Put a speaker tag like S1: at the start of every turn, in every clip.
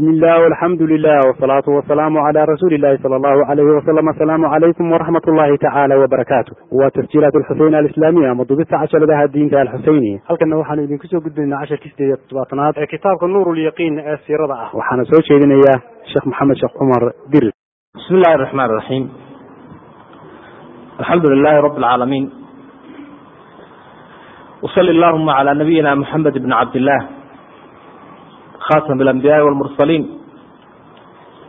S1: bismi illah alxamdu lilah wsalaatu wasalaamu cala rasuuli illahi sala allahu alayhi wasalam asalaamu calaykum waraxmat ullahi tacaala wabarakaatu waa tasjiilaat alxuseyn alislaamiya ama dubista casharadaha diinta alxuseyni halkana waxaanu idinku soo gudbaynaa casharkii sideed iyo toddobaatanaad ee kitaabka nuur lyaqiin ee siirada ah. Waxaana soo jeedinayaa sheekh maxamed sheekh cumar dirir
S2: bismi illahi araxmaan iraxiim alxamdu lilahi rabi alcaalamiin wsali allahuma cala nabiyina muxamed bni cabdillah khatam alambiyaai walmursaliin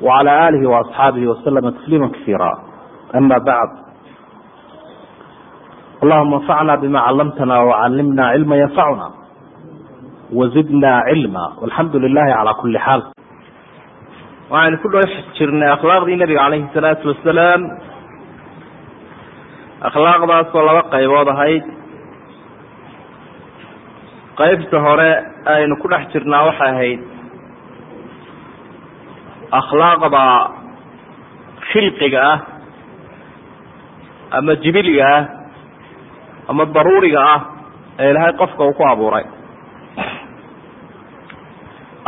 S2: wacala aalihi waasxaabihi waslama tasliima kasiira ama bacd allahuma anfacna bima callamtana wacallimna cilma yanfacuna wazidna cilma walxamdu lilahi cala kuli xaal waxaynu ku dhex jirnay akhlaaqdii nabiga calayhi salaatu wasalaam akhlaaqdaasoo laba qaybood ahayd qaybta hore aynu ku dhex jirnaa waxay ahayd akhlaaqda khilqiga ah ama jibiliga ah ama daruuriga ah ee ilaahay qofka uu ku abuuray.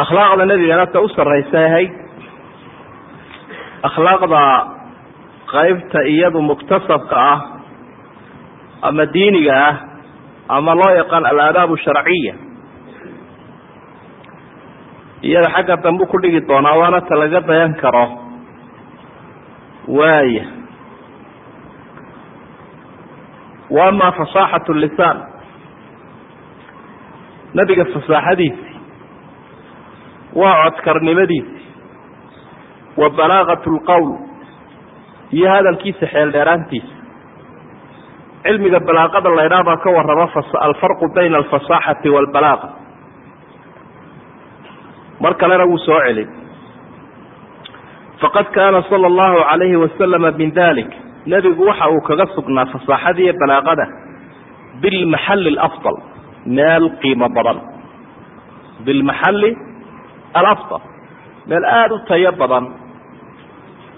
S2: Akhlaaqda nebigana ta u sarraysay ahayd akhlaaqda qaybta iyadu muktasabka ah ama diiniga ah ama loo yaqaan alaadaabu sharciya iyada xagga dambu ku dhigi doonaa waana ta laga dayan karo. Waaya wa ama fasaaxatu lisaan nebiga fasaaxadiisi waa codkarnimadiisi wa balaagatu lqowl iyo hadalkiisa xeel dheeraantiisa cilmiga balaaqada la ydhaah baa ka warrama alfarqu bayna alfasaaxati waalbalaaqa mar kalena wuu soo celin. Faqad kaana sala allahu calayhi wasalama min dalik nebigu waxa uu kaga sugnaa fasaaxada iyo balaaqada bilmaxalli alafdal meel qiimo badan. Bilmaxalli alafdal meel aada u tayo badan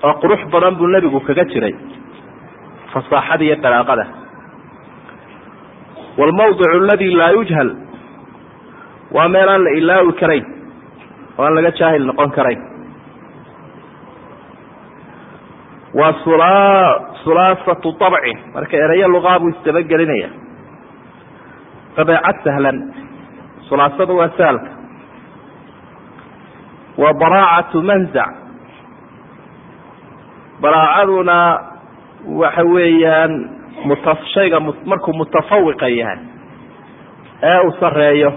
S2: oo qurux badan buu nebigu kaga jiray fasaaxada balaaqada waalmawdicu aladi laa yujhal. Waa meel aan la ilaawi karayn oo aan laga jaahil noqon karayn. Waa sula sulaasatu dabci marka erayo luqaa buu isdabagelinaya. Dabeecad sahlan sulaasada waa saalka. Wa baraacatu manzac baraacaduna waxa weeyaan shayga markuu mutafawiqa yahay ee uu sareeyo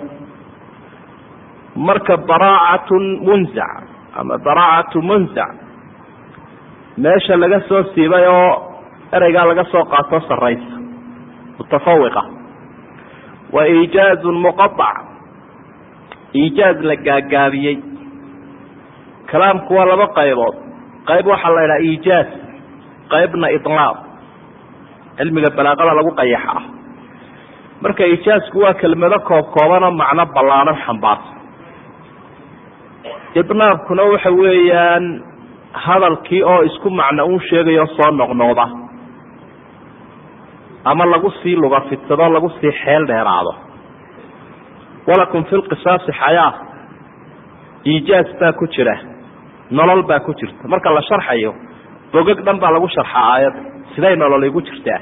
S2: marka baraacatun munzac ama baraacatu munzac meesha laga soo siibay oo ereygaa laga soo qaato saraysa mutafawiqa. Wa iijaazun muqaac iijaaz la gaagaabiyey. Kalaamku waa laba qaybood. Qayb waxaa la idhaha iijaaz qaybna ilaaq cilmiga balaaqada lagu qayaxa ah. Marka iijaazku waa kelmado koob koobanoo macno ballaadhan xambaarsan idnaabkuna waxa weeyaan hadalkii oo isku macno uun sheegayo soo noqnoqda ama lagu sii luga fidsado lagu sii xeel dheeraado. Walakum fi lqisaasi xayaa. Iijaaz baa ku jira. Nolol baa ku jirta. Marka la sharxayo bogag dhan baa lagu sharxaa aayadda siday nolol igu jirtaa?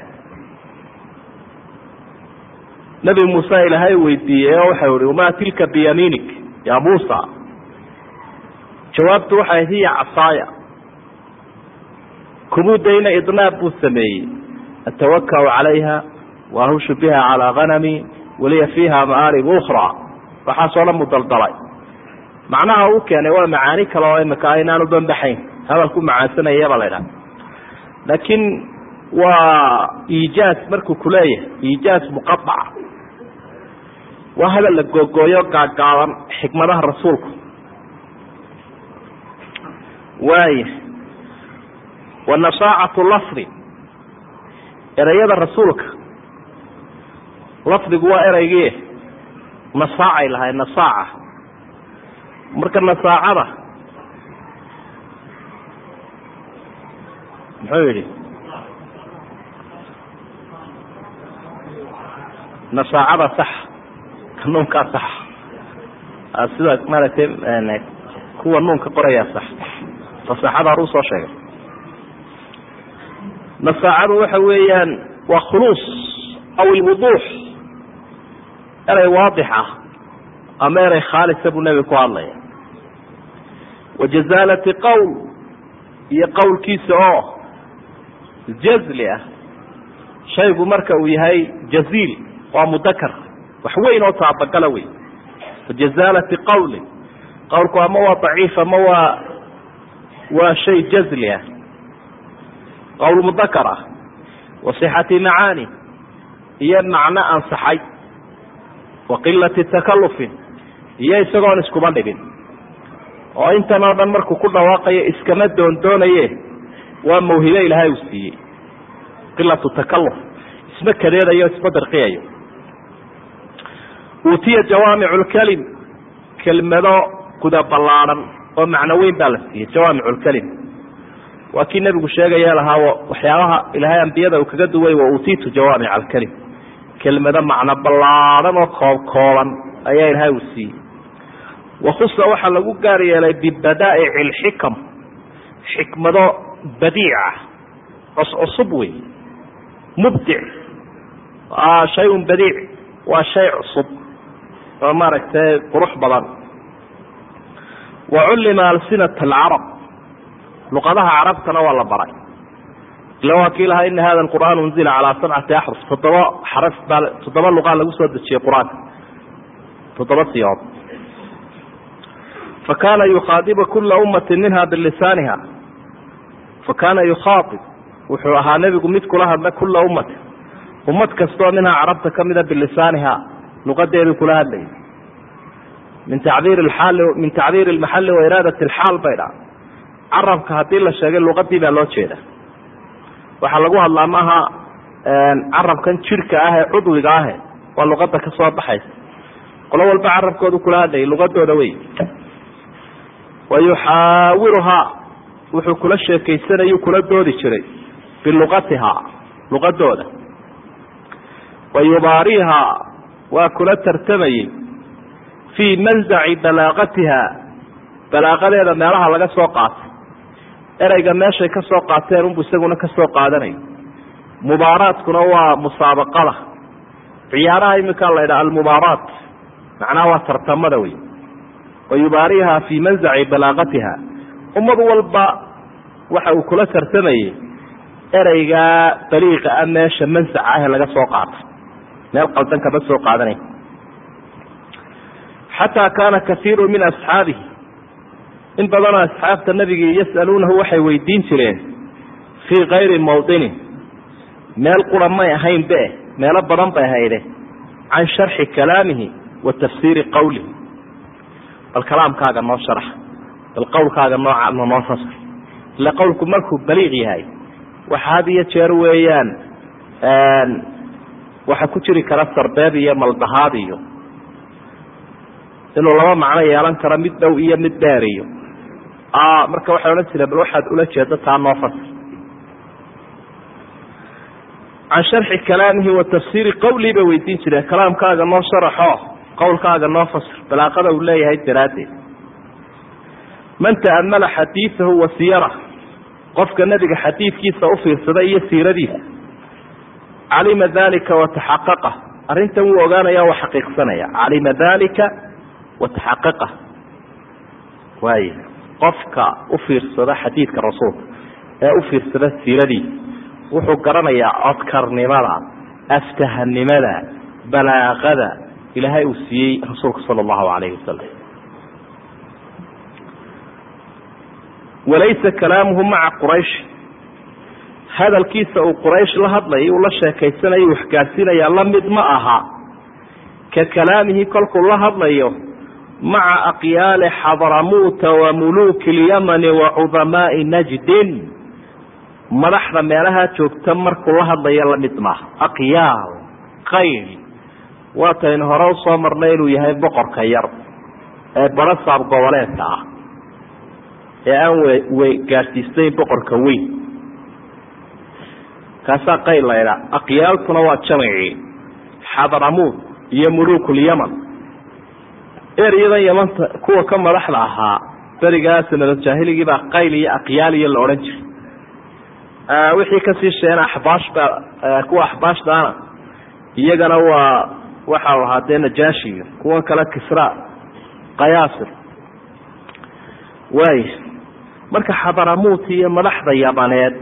S2: Nebi muuse ilaahay weydiiyey oo waxau ihi wamaa tilka biyamiinik yaa muusa? Jawaabtu waxay hiya casaaya. Kumudayna idnaab buu sameeyey. Atawakau calayha waahushu biha calaa ganami waliya fiiha ma'aarib ukraa waxaasoo dhan mu daldalay. Macnaha uu keenay waa macaani kale oo imika aynaan u banbaxayn hadalku macaansanayaba la ydhaha laakiin waa iijaaz markuu kuleeyahay iijaaz muqaaca waa hadal la googooyo gaagaaban xikmadaha rasuulku. Waaya wa nasaacatu lafdi ereyada rasuulka. Lafdigu waa ereygii nasaacay lahay nasaaca. Marka nasaacada muxuu yidhi? Nasaacada sax kanuunkaa sax. Sida maaragtay kuwa nuunka qorayaa sax. Fasaaxada hore u soo sheegay. Nasaacadu waxa weeyaan waa khuluus aw ilwuduux erey waadix ah ama erey khaalisa buu nebiga ku hadlaya. Wa jazaalati qowl iyo qowlkiisa oo jazli ah. Shaygu marka uu yahay jaziil waa mudakar wax weyn oo taabagala wey wajazaalati qawli qowlku ama waa daciif ama waa waa shay jazli ah. Qowl mudakar ah wa sixati macaani iyo macno ansaxay. Wa qilati takalufin iyo isagoon iskuma dhigin oo intan oo dhan markuu ku dhawaaqayo iskama doondoonaye waa mawhibe ilaahay uu siiyey. Qilatu takaluf isma kadeedayo isma dirqiyayo uutiya jawaamic lkelim kelmado guda ballaadhan oo macno weyn baa la siiyey. Jawaamic lkelim waa kii nebigu sheegaya lahaa waxyaabaha ilaahay ambiyada uu kaga duway wa uutiitu jawaamic alkelim kelmado macno ballaadhan oo koob kooban ayaa ilaahay uu siiyey. Wakhusa waxaa lagu gaar yeelay bibadaa'ic alxikam xikmado badiica cuscusub wey mubdic shayun badiic waa shay cusub oo maaragtay qurux badan. Wa cullima alsinat alcarab luqadaha carabtana waa la baray. Ila waa kii lahaa ina hada alqur'aan unzila calaa sabcati axruf toddoba xaraf baa toddoba luqaa lagu soo dejiyey qur'aanka toddoba siyood. Fakana yukhaadibu kula ummati minha bilisaaniha fakana yukhaaib wuxuu ahaa nebigu mid kula hadla kula ummati ummad kastoo minhaa carabta kamida bilisaaniha luqadeedii kula hadlayay min tacbiir aali min tacbiir almaxali wa iraadat alxaal bay dhaa carabka haddii la sheegay luqadii baa loo jeeda waxaa lagu hadlaa maaha carabkan jirhka ah ee cudwiga ahe waa luqada ka soo baxaysa. Qolo walba carabkoodu kula hadlayay luqadooda wey wa yuxaawiruhaa wuxuu kula sheekaysanayuu kula doodi jiray. Biluqatihaa luqadooda. Wa yubaariihaa waa kula tartamayey. Fii manzaci balaaqatiha balaaqadeeda meelaha laga soo qaatay. Ereyga meeshay ka soo qaateen unbu isaguna ka soo qaadanay. Mubaaraadkuna waa musaabaqada. Ciyaaraha iminkaa la ydhaha almubaaraat. Macnaha waa tartamada wey wa yubaariiha fii manzaci balaaqatiha ummad walba waxa uu kula tartamayey ereygaa baliiqa ah meesha mansaca ah laga soo qaatay meel qaldan kama soo qaadanay xataa kaana kaiiru min asxaabihi. In badanoo asxaabta nabigii yas'aluunahu waxay weydiin jireen fii kayri mawdinin meel qura may ahayn be meelo badan bay hayde can sharxi kalaamihi wa tafsiiri qawlihi. Bal kalaamkaaga noo sharax bal qowlkaaga noo noo fasir ila qowlku markuu baliiq yahay waxa had iyo jeer weeyaan waxa ku jiri kara sarbeeb iyo maldahaad iyo inuu laba macno yeelan karo mid dhow iyo mid dheer iyo marka waxay odhan jireen bal waxaad ula jeedo taa noo fasir can sharxi kalaamihi wa tafsiiri qawlii bay weydiin jireen kalaamkaaga noo sharaxo qowlkaaga noo fasir balaaqada uu leeyahay daraaddeed man ta'amala xadiidahu wa siyarah qofka nebiga xadiidkiisa u iyo siiradiisa. Calima dalika wataxaqaqa arrintan wuu ogaanaya waa xaqiiqsanaya. Calima dalika wataxaqaqa waay qofka u fiirsada xadiidka rasuulka ee u siiradiisa wuxuu garanayaa codkarnimada aftahanimada balaaqada ilaahay uu siiyey rasuulka sala allahu alayhi wasalam walaysa kalaamuhu maca quraysh. Hadalkiisa uu quraysh la hadlayay uu la sheekaysanaya waxgaadsiinaya la mid ma aha. Ka kalaamihi kolkuu la hadlayo maca aqyaali xadramuuta wa muluuki اlyamani wa cudamaai najdin. Madaxda meelaha joogta markuu la hadlayo la mid maaha aqyaal qayl waataynu hore u soo marnay inuu yahay boqorka yar ee barasaab goboleedka ah ee aan w gaadhsiistayn boqorka weyn. Kaasaa qayl laydha aqyaaltuna waa jamacii xadramuud iyo muluuk lyaman eryadan yamanta kuwa ka madaxda ahaa berigaa sanadad jaahiligiibaa qayl iyo aqyaal iyo la odhan jiray. Wixii ka sii sheena axbaashba kuwa axbaashdaana iyagana waa waxau ahaa dee najaashiga kuwan kale kisra kayaasir waay marka xabaramuut iyo madaxda yabaneed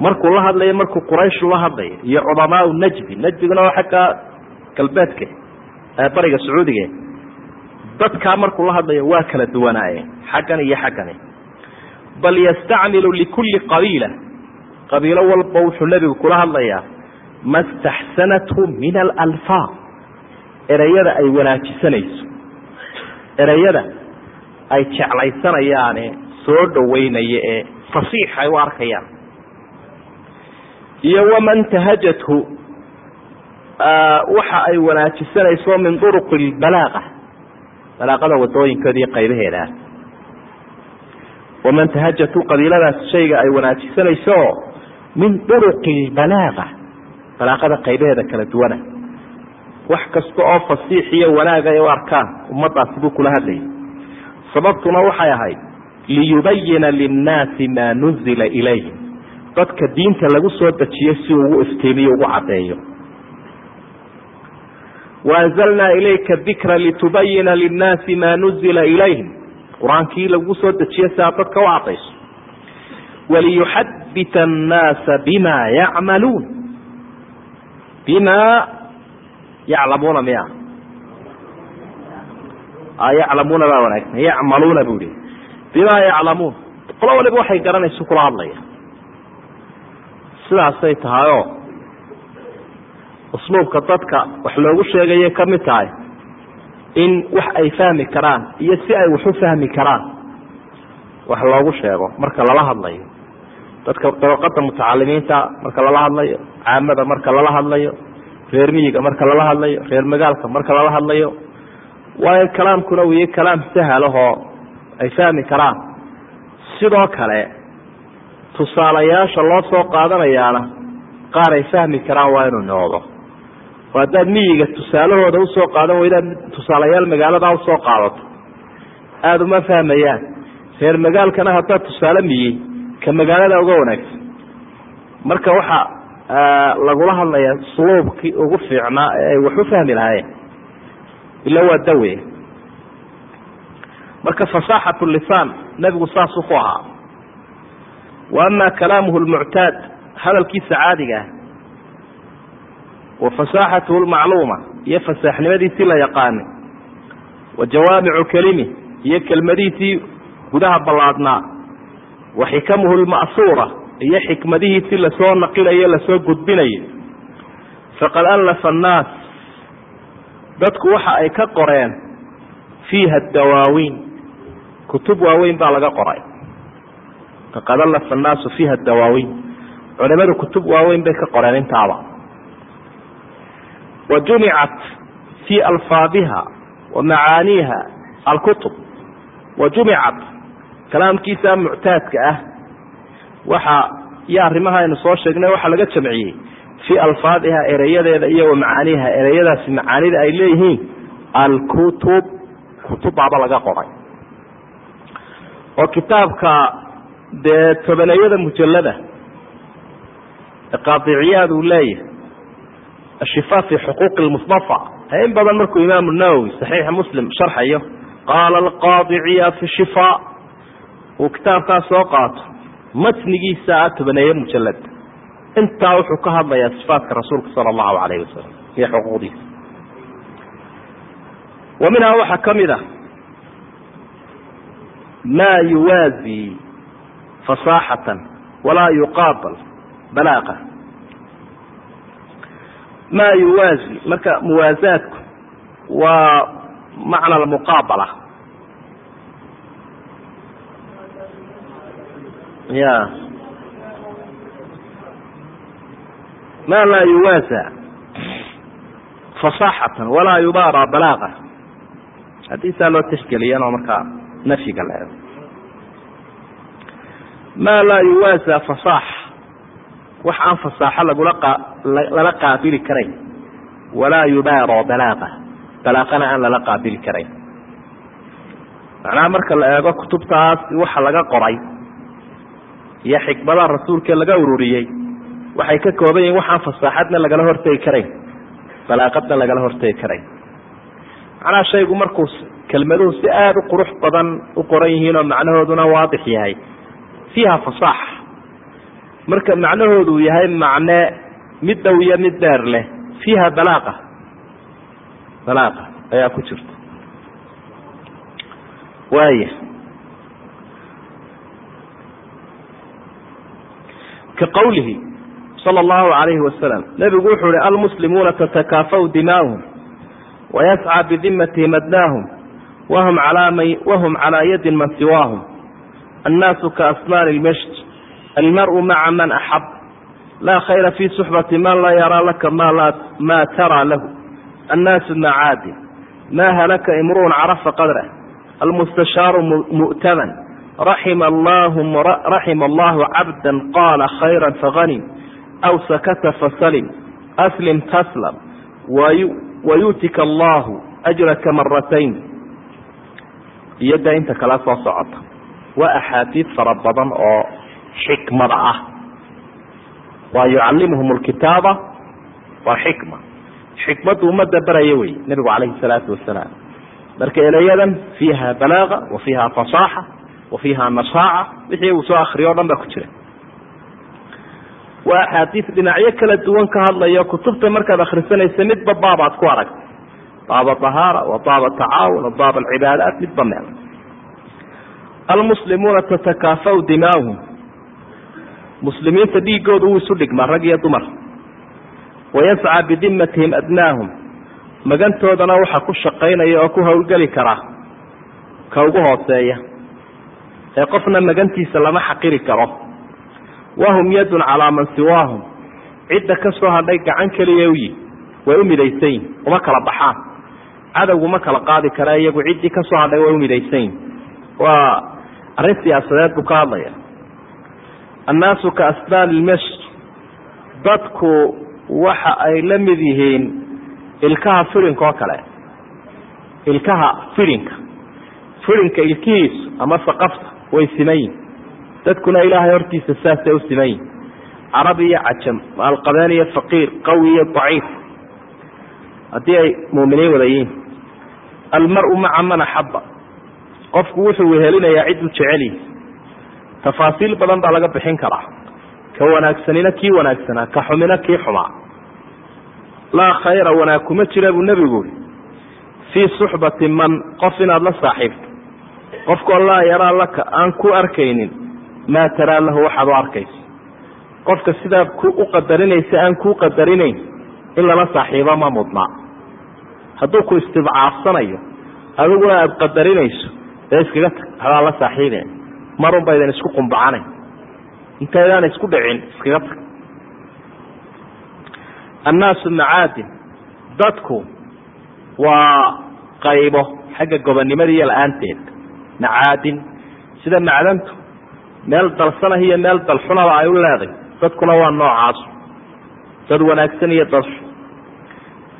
S2: markuu la hadlayo markuu qurayshu la hadlayo iyo cudamaau najdi najdiguna waa xagga galbeedka bariga sacuudiga dadkaa markuu la hadlayo waa kala duwanaaye xaggan iyo xaggani. Bal yastacmilu likulli qabiila qabiilo walba wuxuu nebigu kula hadlayaa ma staxsanathu min alalfaaq ereyada ay wanaajisanayso ereyada ay jeclaysanayaane soo dhaweynaya ee fasiix ay u arkayaan. Iyo waman tahajathu waxa ay wanaajisanayso min duruqi lbalaaqa balaaqada wadooyinkeeda iyo qaybaheeda. Ah waman tahajatu qabiiladaas shayga ay wanaajisanayso min duruqi lbalaaqa balaaqada qaybaheeda kala duwana. Wax kasta oo fasiix iyo wanaag ay u arkaan ummadaasi buu kula hadlayay. Sababtuna waxay ahayd liyubayina linnaasi maa nuzila ilayhim. Dadka diinta lagu soo dejiyo si ugu iftiimiyo ugu caddeeyo. Waanzalnaa ilayka dikra litubayina linnaasi maa nuzila ilayhim. Qur'aankii lagu soo dejiyo si aad dadka u cadayso waliyuxadita annaasa bima yacmaluun. Bima yaclamuuna miya? Yaclamuuna baa wanaagsan. Yacmaluuna bu ihi bima yaclamuun. Qolo waliba waxay garanayso kula hadlaya. Sidaasay tahayoo usluubka dadka wax loogu sheegayay ka mid tahay in wax ay fahmi karaan iyo si ay wax u fahmi karaan wax loogu sheego marka lala hadlayo. Dadka dabaqada mutacalimiinta marka lala hadlayo caamada marka lala hadlayo reer miyiga marka lala hadlayo reer magaalka marka lala hadlayo. Waayo kalaamkuna wiyo kalaam sahalahoo ay fahmi karaan. Sidoo kale tusaalayaasha loo soo qaadanayaana qaar ay fahmi karaan waa inuu noqdo. Haddaad miyiga tusaalahooda u soo qaadan weydaad tusaalayaal magaalada u soo qaadato. Aada uma fahmayaan reer magaalkana haddaad tusaale miyey ka magaalada uga wanaagsan. Marka waxa lagula hadlayaa suluubkii ugu fiicnaa ee ay wax u fahmi lahaayeen. Ila waa dawe marka fasaaxat lisaan nebigu saasuu ku ahaa. Wa ama kalaamuhu lmuctaad hadalkiisa caadiga ah. Wa fasaaxatuhu lmacluuma iyo fasaaxnimadiisii la yaqaanay. Wa jawaamicu kelimi iyo kelmadihiisii gudaha ballaadhnaa. Wa xikamuhu lma'suura iyo xikmadihiisii la soo naqilayo la soo gudbinayo. Faqad allafa annaas dadku waxa ay ka qoreen fiiha dawaawiin kutub waaweyn baa laga qoray. Faqad allafa annaasu fiiha dawaawiin culimadu kutub waaweyn bay ka qoreen intaaba. Wa jumicat fii alfaadiha wa macaaniiha alkutub. Wa jumicat kalaamkiisa muctaadka ah. Waxa iyo arrimaha aynu soo sheegnay waxaa laga jamciyey. Fii alfaadiha ereyadeeda iyo wa macaaniiha ereyadaasi macaanida ay leeyihiin alkutub. Kutubbaaba laga qoray oo kitaabka dee tobaneeyada mujalada qaadiciyaad uu leeyahay ashifaa fi xuquuqi lmustafa in badan markuu imaamu nawowi saxiixa muslim sharxayo qaala alqaadiciya fi shifaa uu kitaabkaas soo qaato matnigiisa a tobaneeye mujalad intaa wuxuu ka hadlayaa sifaatka rasuulka sala allahu alayhi wasalam iyo xuquuqdiisa. Wa waxaa ka mid ah maa yuwaazi fasaaxatan walaa yuqaabal balaaqa maa yuwaazi marka muwaasaadku waa macna almuqaabala ya ma laa yuwaasa fasaaxatan walaa yubaara balaaqa haddii saa loo tixgeliyana markaa nafyiga la eego maa laa yuwaasa fasaax wax aan fasaaxo lagula lala qaabili karayn walaa yubaaro balaaqa balaaqana aan lala qaabili karayn macnaha marka la eego kutubtaas waxa laga qoray iyo xikmadaha rasuulka laga ururiyey waxay ka kooban yihiin waxaan fasaaxadna lagala hortegi karayn balaaqadna lagala hortegi karayn macnaha shaygu markuu kelmaduhu si aada u qurux badan u qoran yihiin oo macnahooduna waadix yahay. Fiiha fasaaxa. Marka macnahoodu yahay macne mid dhow iyo mid dheer leh. Fiiha balaaqa balaaqa ayaa ku jirta. Waaya ka qawlihi sala allahu alayhi wasalam nebigu wuxuu ihi almuslimuuna tatakaafaw dimaahum wayascى bidimatihim adnaahum wahum calaa yadi man siwaahum annaasu kaasnaani lmashj almar'u maca man axab laa khayra fi suxbati man laa yaraa laka ma taraa lahu annaasu macaadin ma halaka imruun carafa qadrah almustashaaru mu'taman raxima allahu cabda qaala khayra faganim aw sakata fasalim aslim taslam wayuutika allahu ajraka maratayn iyo dee inta kale soo socota. Waa axaadiid fara badan oo xikmada ah. Waa yucallimuhum alkitaaba walxikma xikmaddu ummadda baraya wey nebigu calayhi salaatu wasalaam marka eleyadan fiiha balaaga wa fiiha fasaaxa wa fiiha nasaaca wixii uu soo akriyo o dhan baa ku jira waa axaadiis dhinacyo kala duwan ka hadlayo kutubta markaad akhrisanaysa midba baabaad ku aragta baaba ahaara wa baaba tacaawun wa baaba alcibaadaat midba meel almuslimuuna tatakaafaw dimaahum. Muslimiinta dhiigooda wuu isu dhigmaa rag iyo dumar. Wayascaa bidimatihim adnaahum. Magantoodana waxaa ku shaqaynaya oo ku howlgeli karaa ka ugu hooseeya. Ee qofna magantiisa lama xaqiri karo wahum yadun calaa man siwaahum cidda ka soo hadhay gacan keliya u yihi way u midaysayin uma kala baxaan. Cadowgu ma kala qaadi kara iyagu ciddii ka soo hadhay way u midaysayin waa arrin siyaasadeed buu ka hadlaya annaasu ka asnaani ilmesh dadku waxa ay la mid yihiin ilkaha firinka oo kale. Ilkaha firinka. Firinka ilkihiisu ama saqafta way siman yihiin dadkuna ilaahay hortiisa saasay u siman carab iyo cajam maalqabeen iyo faqiir qawi iyo daciif. Haddii ay muuminiin wada yihiin almar-u maca man axaba qofku wuxuu wehelinayaa cidduu jecelihi tafaasiil badan baa laga bixin karaa. Ka wanaagsanina kii wanaagsanaa ka xumina kii xumaa. Laa khayra wanaag kuma jira buu nebigu uri fii suxbati man qof inaad la saaxiibto. Qofkoo laa yaraa laka aan ku arkaynin maa taraa lahu waxaad u arkayso. Qofka sidaad u qadarinaysa aan kuu qadarinayn in lala saaxiibo ma mudnaa. Hadduu ku istibcaafsanayo adiguna aada qadarinayso dee iskaga tag hadaa la saaxiibeen marun baydan isku qumbacanayn. Intaydaan isku dhicin iskaga tag. Annaasu macaadin dadku waa qaybo xagga gobonnimada iyo la'aanteeda macaadin sida macdantu meel dalsanah iyo meel dalxunaba ay u leeday. Dadkuna waa noocaasu dad wanaagsan iyo dad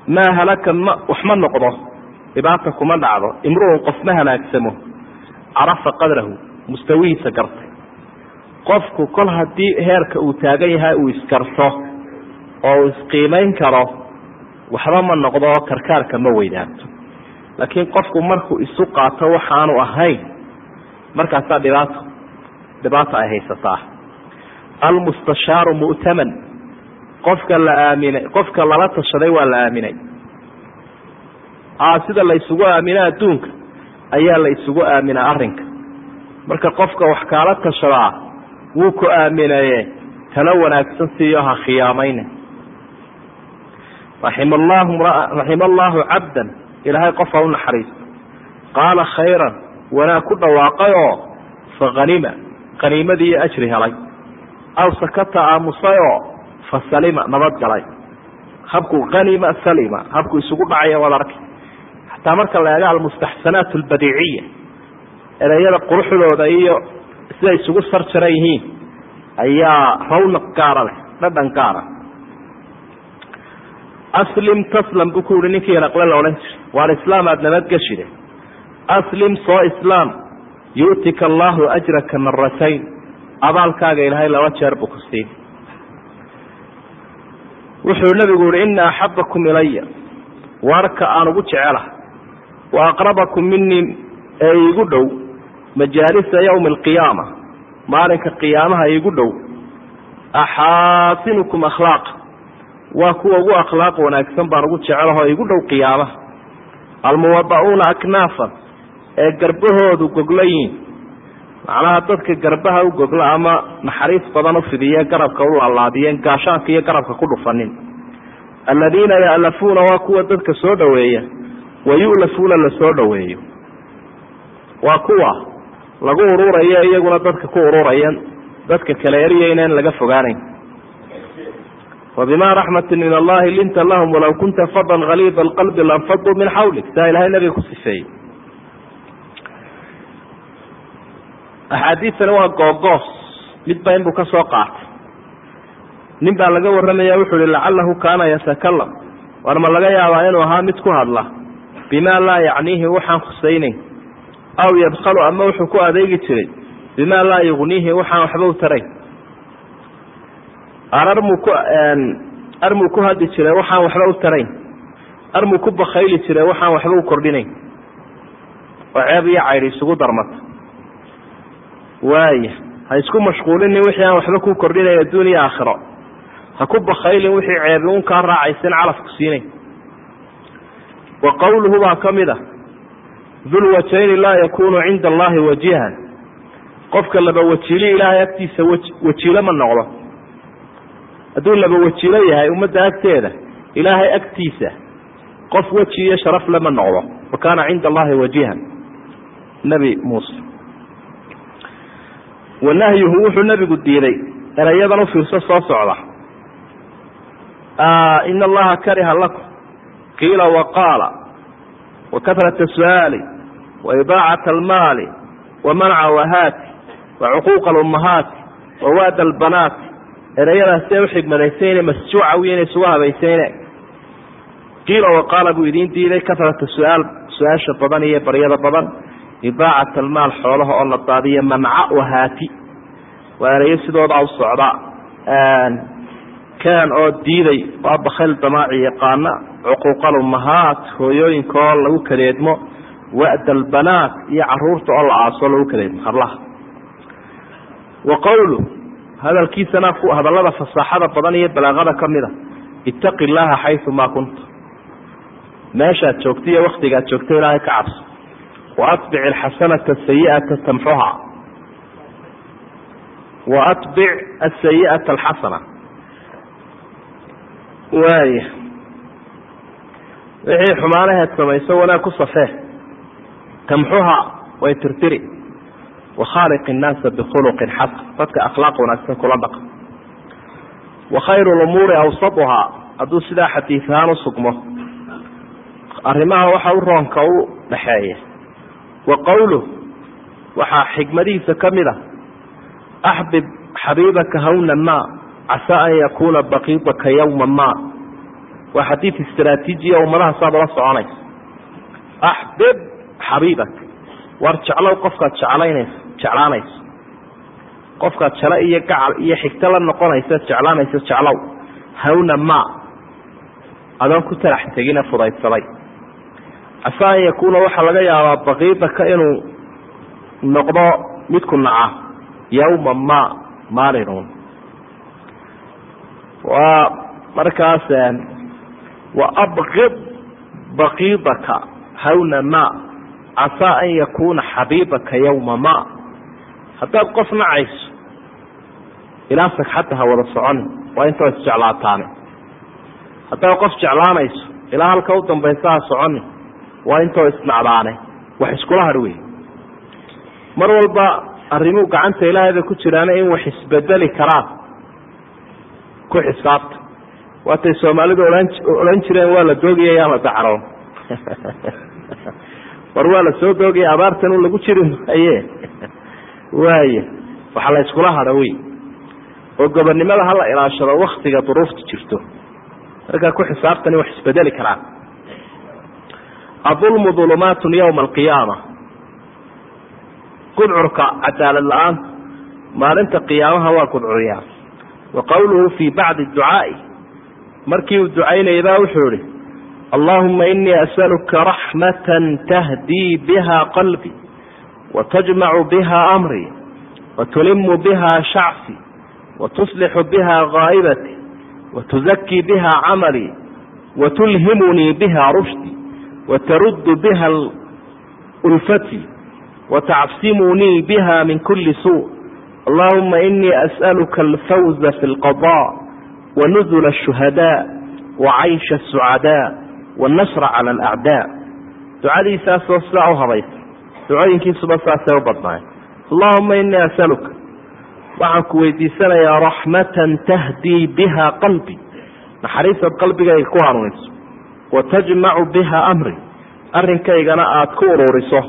S2: maa halaka ma wax ma noqdo. Dhibaata kuma dhacdo. Imruun qof ma halaagsamo carafa qadrahu mustawihiisa gartay. Qofku kol haddii heerka uu taagan yahay uu isgarto oo uu isqiimayn karo waxba ma noqdo karkaarka ma weydaanto laakiin qofku markuu isu qaato waxaanu ahayn markaasaa dhibaato dhibaato ay haysataa. Almustashaaru mu'taman. Qofka la aaminay qofka lala tashaday waa la aaminay. Sida la isugu aamina adduunka ayaa la isugu aaminaa arrinka. Marka qofka wax kaala tashadaa wuu ku aaminaye talo wanaagsan siiyo ha khiyaamayne raxima allahu raxima allaahu cabdan ilaahay qof ha u naxariisto. Qaala khayran wanaag ku dhawaaqayoo fa hanima qaniimadii iyo ajri helay. Aw sakata aamusayoo fa salima nabadgalay habku hanima salima. Habku isugu dhacaya waad arkay xataa marka la eego almustaxsanaat albadiiciya ereyada quruxdooda iyo siday isugu sarjaran yihiin ayaa rawnaq gaara leh dhadhan gaara. Aslim taslam buu ku yihi ninkii raqle la odhan jiray waar islaam aada nabadgeshide aslim soo islaam yu'tika allaahu ajraka maratayn abaalkaaga ilaahay laba jeer buu ku siin wuxuu nabigu yihi ina axabakum ilaya waarka aan ugu jecela wa aqrabakum minii ee iigu dhow majaalisa yowmi alqiyaama maalinka qiyaamaha iigu dhow. Axaasinukum akhlaaqa waa kuwa ugu akhlaaq wanaagsan baan ugu jecelahoo igu dhow qiyaamaha. Almuwada'uuna aknaafan ee garbahoodu goglo yiin macnaha dadka garbaha u goglo ama naxariis badan u fidiye garabka u laalaadiyeen gaashaanka iyo garabka ku dhufanin. Aladiina ya'lafuuna waa kuwa dadka soo dhoweeya wa yu'lafuuna la soo dhoweeyo. Waa kuwa lagu ururayo iyaguna dadka ku ururaya dadka kale eryaynan laga fogaanayn. Wabima raxmati min allahi linta lahum walaw kunta fadan haliida alqalbi lanfaduu min xawlik saa ilahay nabiga ku sifeeyey axaadiistani waa googoos midba inbuu ka soo qaatay. Nin baa laga warramaya wuxuu ihi lacalahu kaana yatakalam war ma laga yaabaa inuu ahaa mid ku hadla. Bimaa laa yacniihi waxaan khusaynayn aw yabkhalu ama wuxuu ku adeegi jiray. Bimaa laa yugniihi waxaan waxba u tarayn ararmuu ku armuu ku hadli jiray waxaan waxba u tarayn armuu ku bakayli jiray waxaan waxba u kordhinayn oo ceeb iyo caydhi isugu darmata waaya ha isku mashquulinin wixii aan waxba ku kordhinayn adduuniya aakhiro. Ha ku bakaylin wixii ceebi un kaa raacaysan calafku siinayn wa qowluhu baa ka mid a dulwajayni laa yakunu cinda allahi wajihan qofka laba wajiili ilaahay agtiisa wajiilo ma noqdo. Hadduu laba wajiilo yahay ummadda agteeda ilaahay agtiisa qof weji iyo sharaf lama noqdo. Wa kaana cinda allahi wajihan nebi muuse wanahyuhu wuxuu nebigu diiday erayadan u fiirso soo socda. In allaha kariha lakum. Qiila waqaala wa kahrata su'aali wa idaacat almaali wa manca wahaati wa cuquuqa alummahaati wa waada albanaati. Ereyadaas ee uxigmadaysayne masjuuca wiy inay isugu habaysayne. Qiila waqaala buu idiin diiday kahrata suaal su'aasha badan iyo baryada badan idaacat almaal xoolaha oo la daadiyo manca wahaati waa erayo sidoodaa u socda kaan oo diiday waa bakayl damaaci yaqaana cuquuqalummahaat hooyooyinka oo lagu kadeedmo wa'da albanaat iyo carruurta oo la aaso lagu kadeedmo hablaha wa qowlu hadalkiisana hadallada fasaaxada badan iyo balaaqada ka mid a ittaqi llaha xaysu maa kunta meeshaad joogta iyo waktigaad joogta ilaahay ka cabso wa atbic alxasanata sayi'ata tamxuha wa atbic asayi'ata alxasana waaya wixii xumaanaheed samayso wanaag ku safee tamxuha way tirtiri wa khaaliq innaasa bikhuluqin xasan dadka akhlaaq wanaagsan kula dhaqa wa khayru lumuuri awsatuhaa hadduu sidaa xadiis ahaan arrimaha waxa u roonka u dhaxeeya wa qowluh waxaa xikmadihiisa ka mid a axbib xabiibaka hawna ma casaa an yakuuna baqiidaka yowma ma waa xadiid istraatiijiya ummadaha saad ula soconayso axbib xabiibak war jeclow qofkaad jeclaynayso jeclaanayso qofkaad jale iyo gacal iyo xigto la noqonaysa jeclaanayso jeclow. Hawna ma adoon ku talax tegine fudaydsaday casaa an yakuuna waxaa laga yaabaa baqiidaka inuu noqdo midku naca yowma ma maalinuun waa markaas wa abqid baqiidaka hawna ma casaa an yakuuna xabiibaka yowma ma. Haddaad qof nacayso ilaa sagxadda ha wada socon waa intoo isjeclaataane haddaad qof jeclaanayso ilaa halka u dambaysa ha soconi waa intoo isnacdaane wax iskula har wey mar walba arrimuu gacanta ilaahayba ku jiraana in wax isbedeli karaan. Ku xisaabta. Waatay soomaalidu odhan jireen waa la doogaya yaa la dacroon war waa la soo doogaya abaartan un lagu jiri maaye waaya waxaa la iskula hadho wey oo gobonnimada hala ilaashado waktiga duruufta jirto. Markaa ku xisaabtani wax isbedeli karaan adulmu dulumaatun yowma alqiyaama gudcurka cadaalad la'aanta maalinta qiyaamaha waa gudcuriyaa wa qowluhu fii bacdi ducaa'i markii uu ducaynayay baa wuxuu ihi allahuma inii as'aluka raxmatan tahdii biha qalbi watajmacu biha amrii watulimu biha shacsi watuslixu biha ghaa'ibati watuzakii biha camalii watulhimunii biha rushdi wataruddu biha ulfati watacsimunii biha min kuli suu. Allahuma inii as'aluka alfawza fi lqada wanuzula ashuhadaa wacaysha asucadaa wannasra cala alacdaa ducadiisaasoo sidaa u habaysa. Ducooyinkiisuba saasay u badnaay allahuma inii asaluka. Waxaan ku weydiisanayaa raxmatan tahdii biha qalbi. Naxariisaad qalbigayga ku hanuuniso wa tajmacu biha amri. Arrinkaygana aada ku ururiso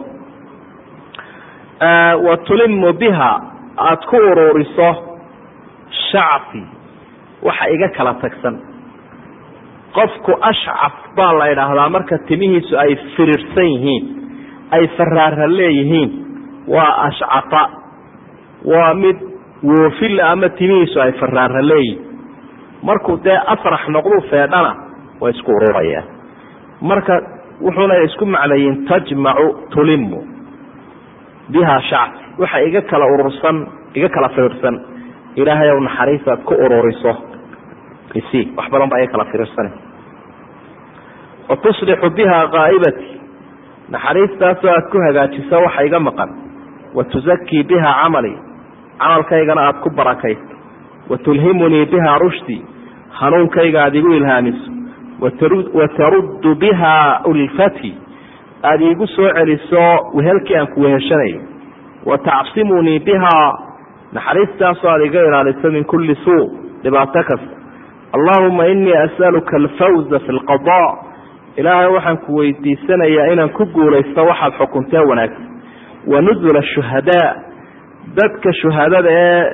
S2: wa tulimu biha aada ku ururiso shacfi waxa iga kala tagsan. Qofku ashcaf baa la idhaahdaa marka timihiisu ay firirsan yihiin ay faraara leeyihiin waa ashcafa waa mid woofilla ama timihiisu ay faraara leeyihiin. Markuu dee asrax noqduu feedhana way isku ururayaan marka wuxuuna isku macnayiin tajmacu tulimu biha shacfi waxa iga kala urursan iga kala firirsan ilaahay ow naxariisaad ku ururiso. Isi wax badan baa iga kala firirsan wa tuslixu biha ghaa'ibati naxariistaasoo aad ku hagaajiso waxa iga maqan. Wa tuzakii biha camali. Camalkaygana aada ku barakayso. Wa tulhimunii biha rushdi. Hanuunkayga aada igu ilhaamiso wa taruddu biha ulfati aada iigu soo celiso wehelkii aan ku weheshanayo wa tacsimunii bihaa naxariistaasoo aada iga ilaaliso min kulli suu. dhibaato kasta. Allahuma inii as'aluka alfawza fi lqada ilaahay waxaan ku weydiisanayaa inaan ku guulaysto waxaad xukuntee wanaagsan. Wa nuzula shuhadaa dadka shuhadada ee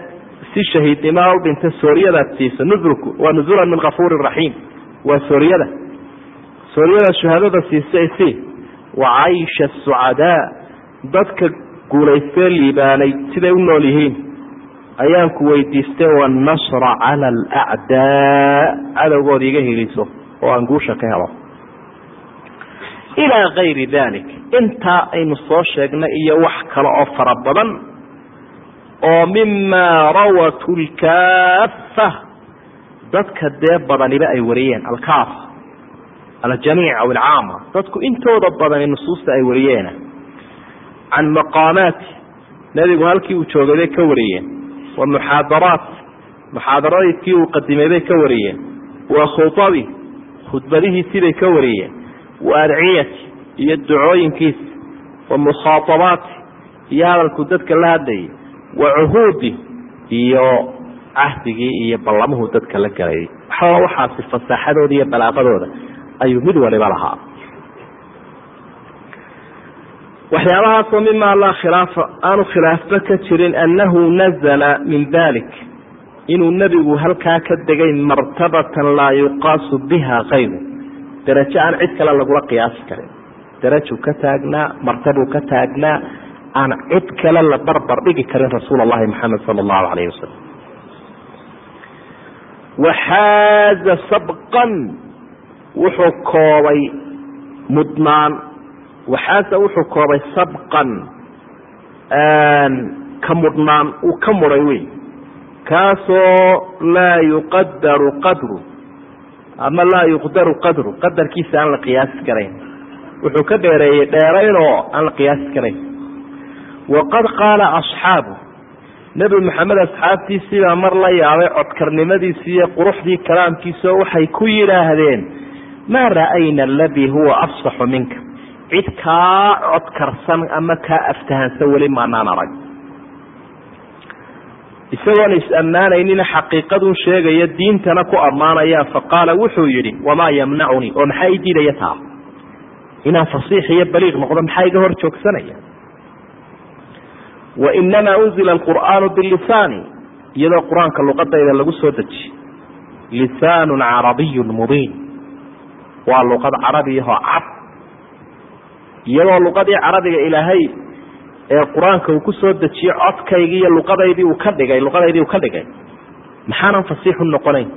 S2: si shahiidnimaa u dhinta sooryadaad siiso nuzulku waa nuzulan min kafuuri raxiim waa sooryada sooryadaad shuhadada siisa isi wa caysha sucadaa dadka guulaystee liibaanay siday u nool yihiin. Ayaan ku weydiistay wanasra cala alacdaa cadowgooda iga heliso oo aan guusha ka helo. Ilaa kayri dalik intaa aynu soo sheegnay iyo wax kale oo fara badan oo mimaa rawatu lkaafa dadka dee badaniba ay wariyeen alkaaf aljamiic aw alcaama dadku intooda badani nusuusta ay wariyeena. Can maqaamaati nebigu halkii uu joogay bay ka wariyeen. Wa muxaadaraat muxaadaraadkii uu qadimay bay ka wariyeen. Wa khutabi khudbadihiisii bay ka wariyeen. Wa adciyati iyo ducooyinkiisa wa mukhaaabaati iyo hadalku dadka la hadlayay. Wa cuhuudi iyo cahdigii iyo ballamuhu dadka la galayay waxaa waxaasi fasaaxadooda iyo balaaqadooda ayuu mid waliba lahaa. Waxyaabahaasoo mimaa laa khilaafa aanu khilaafba ka jirin annahu nazala min dalik inuu nebigu halkaa ka degay martabatan laa yuqaasu biha kayru darajo aan cid kale lagula qiyaasi karin. Darajuu ka taagnaa martabuu ka taagnaa aan cid kale la barbar dhigi karin rasuul allahi maxamed sala allahu alayhi wasalam waxaaza sabqan wuxuu koobay mudnaan. Waxaase wuxuu koobay sabqan ka mudhnaan uu ka muray wey kaasoo laa yuqadaru qadru ama laa yuqdaru qadru qadarkiisa aan la qiyaasi karayn. Wuxuu ka dheereeyey dheeraynoo aan la qiyaasi karayn. Waqad qaala asxaabu nebi maxamed asxaabtiisiibaa mar la yaabay codkarnimadiisi iyo quruxdii kalaamkiisao waxay ku yidhaahdeen maa ra'ayna aladii huwa afsaxu minka? Cid kaa codkarsan ama kaa aftahansan weli maanaan arag. Isagoona is-ammaanaynina xaqiiqadun sheegaya diintana ku ammaanaya faqaala wuxuu yidhi wamaa yamnacunii oo maxaa ii diidaya taa? Inaan fasiix iyo baliiq noqdo maxaa iga hor joogsanaya wainamaa unzila alqur'aanu bilisaani iyadoo qur'aanka luqadayda lagu soo dejiye lisaanun carabiyun mubiin. Waa luqad carabiyahoo cad. Iyadoo luqadii carabiga ilaahay ee qur'aanka uu ku soo dejiye codkaygii iyo luqadaydii uu ka dhigay luqadaydii uu ka dhigay. Maxaanan fasiixu noqonayn.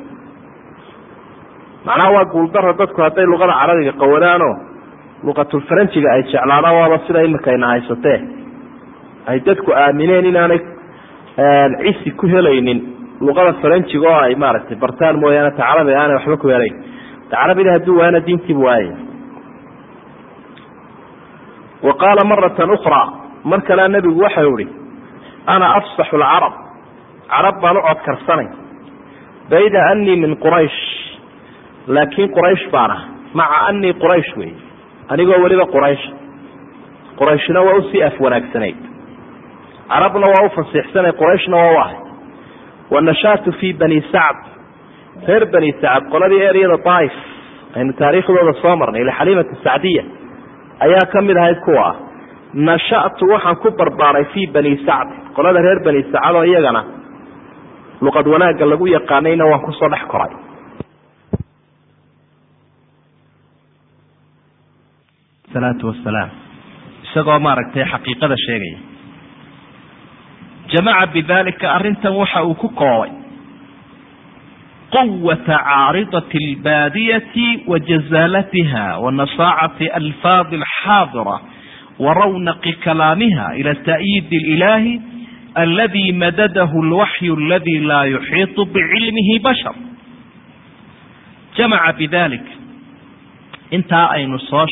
S2: Macnaha waa guuldaro dadku hadday luqada carabiga qawadaanoo luqatulfaranjiga ay jeclaadaan waaba sida imika ayna haysatee ay dadku aamineen inaanay cisi ku helaynin luqada faranjiga oo ay maaragtay bartaan mooyaane ta carabiga aanay waxba ku helayn. Ta carabida hadduu waayana diintiibu waayaya wa qaala maratan ukraa mar kalea nebigu waxau ihi ana afsaxu lcarab carab baan u codkarsanay bayda anii min quraysh laakiin quraysh baan ah maca anii quraysh wey anigoo weliba quraysh qurayshna waa u sii af wanaagsanayd carabna waa u fasiixsanay qurayshna waa u ahay. Wa nashaatu fii bani sacd reer bani sacd qoladii eryada daaif aynu taariikhdooda soo marnay lixaliimati sacdiya ayaa ka mid ahayd kuwa ah. Nashatu waxaan ku barbaaray fii bani sacd qolada reer bani sacd oo iyagana luqad wanaagga lagu yaqaanayna waan ku soo dhex koray. Salaatu wasalaam isagoo maaragtay xaqiiqada sheegaya jamaca bidalika arrintan waxa uu ku koobay. quwata caaridati albaadiyati wa jazaalatiha wa nasaacati alfaadi alxaadira wa rawnaqi kalaamiha ila ta'yiidi ilaahi aladi madadahu alwaxyu aladi laa yuxiiطu bicilmihi bashar. jamaca bidalik intaa aynu soo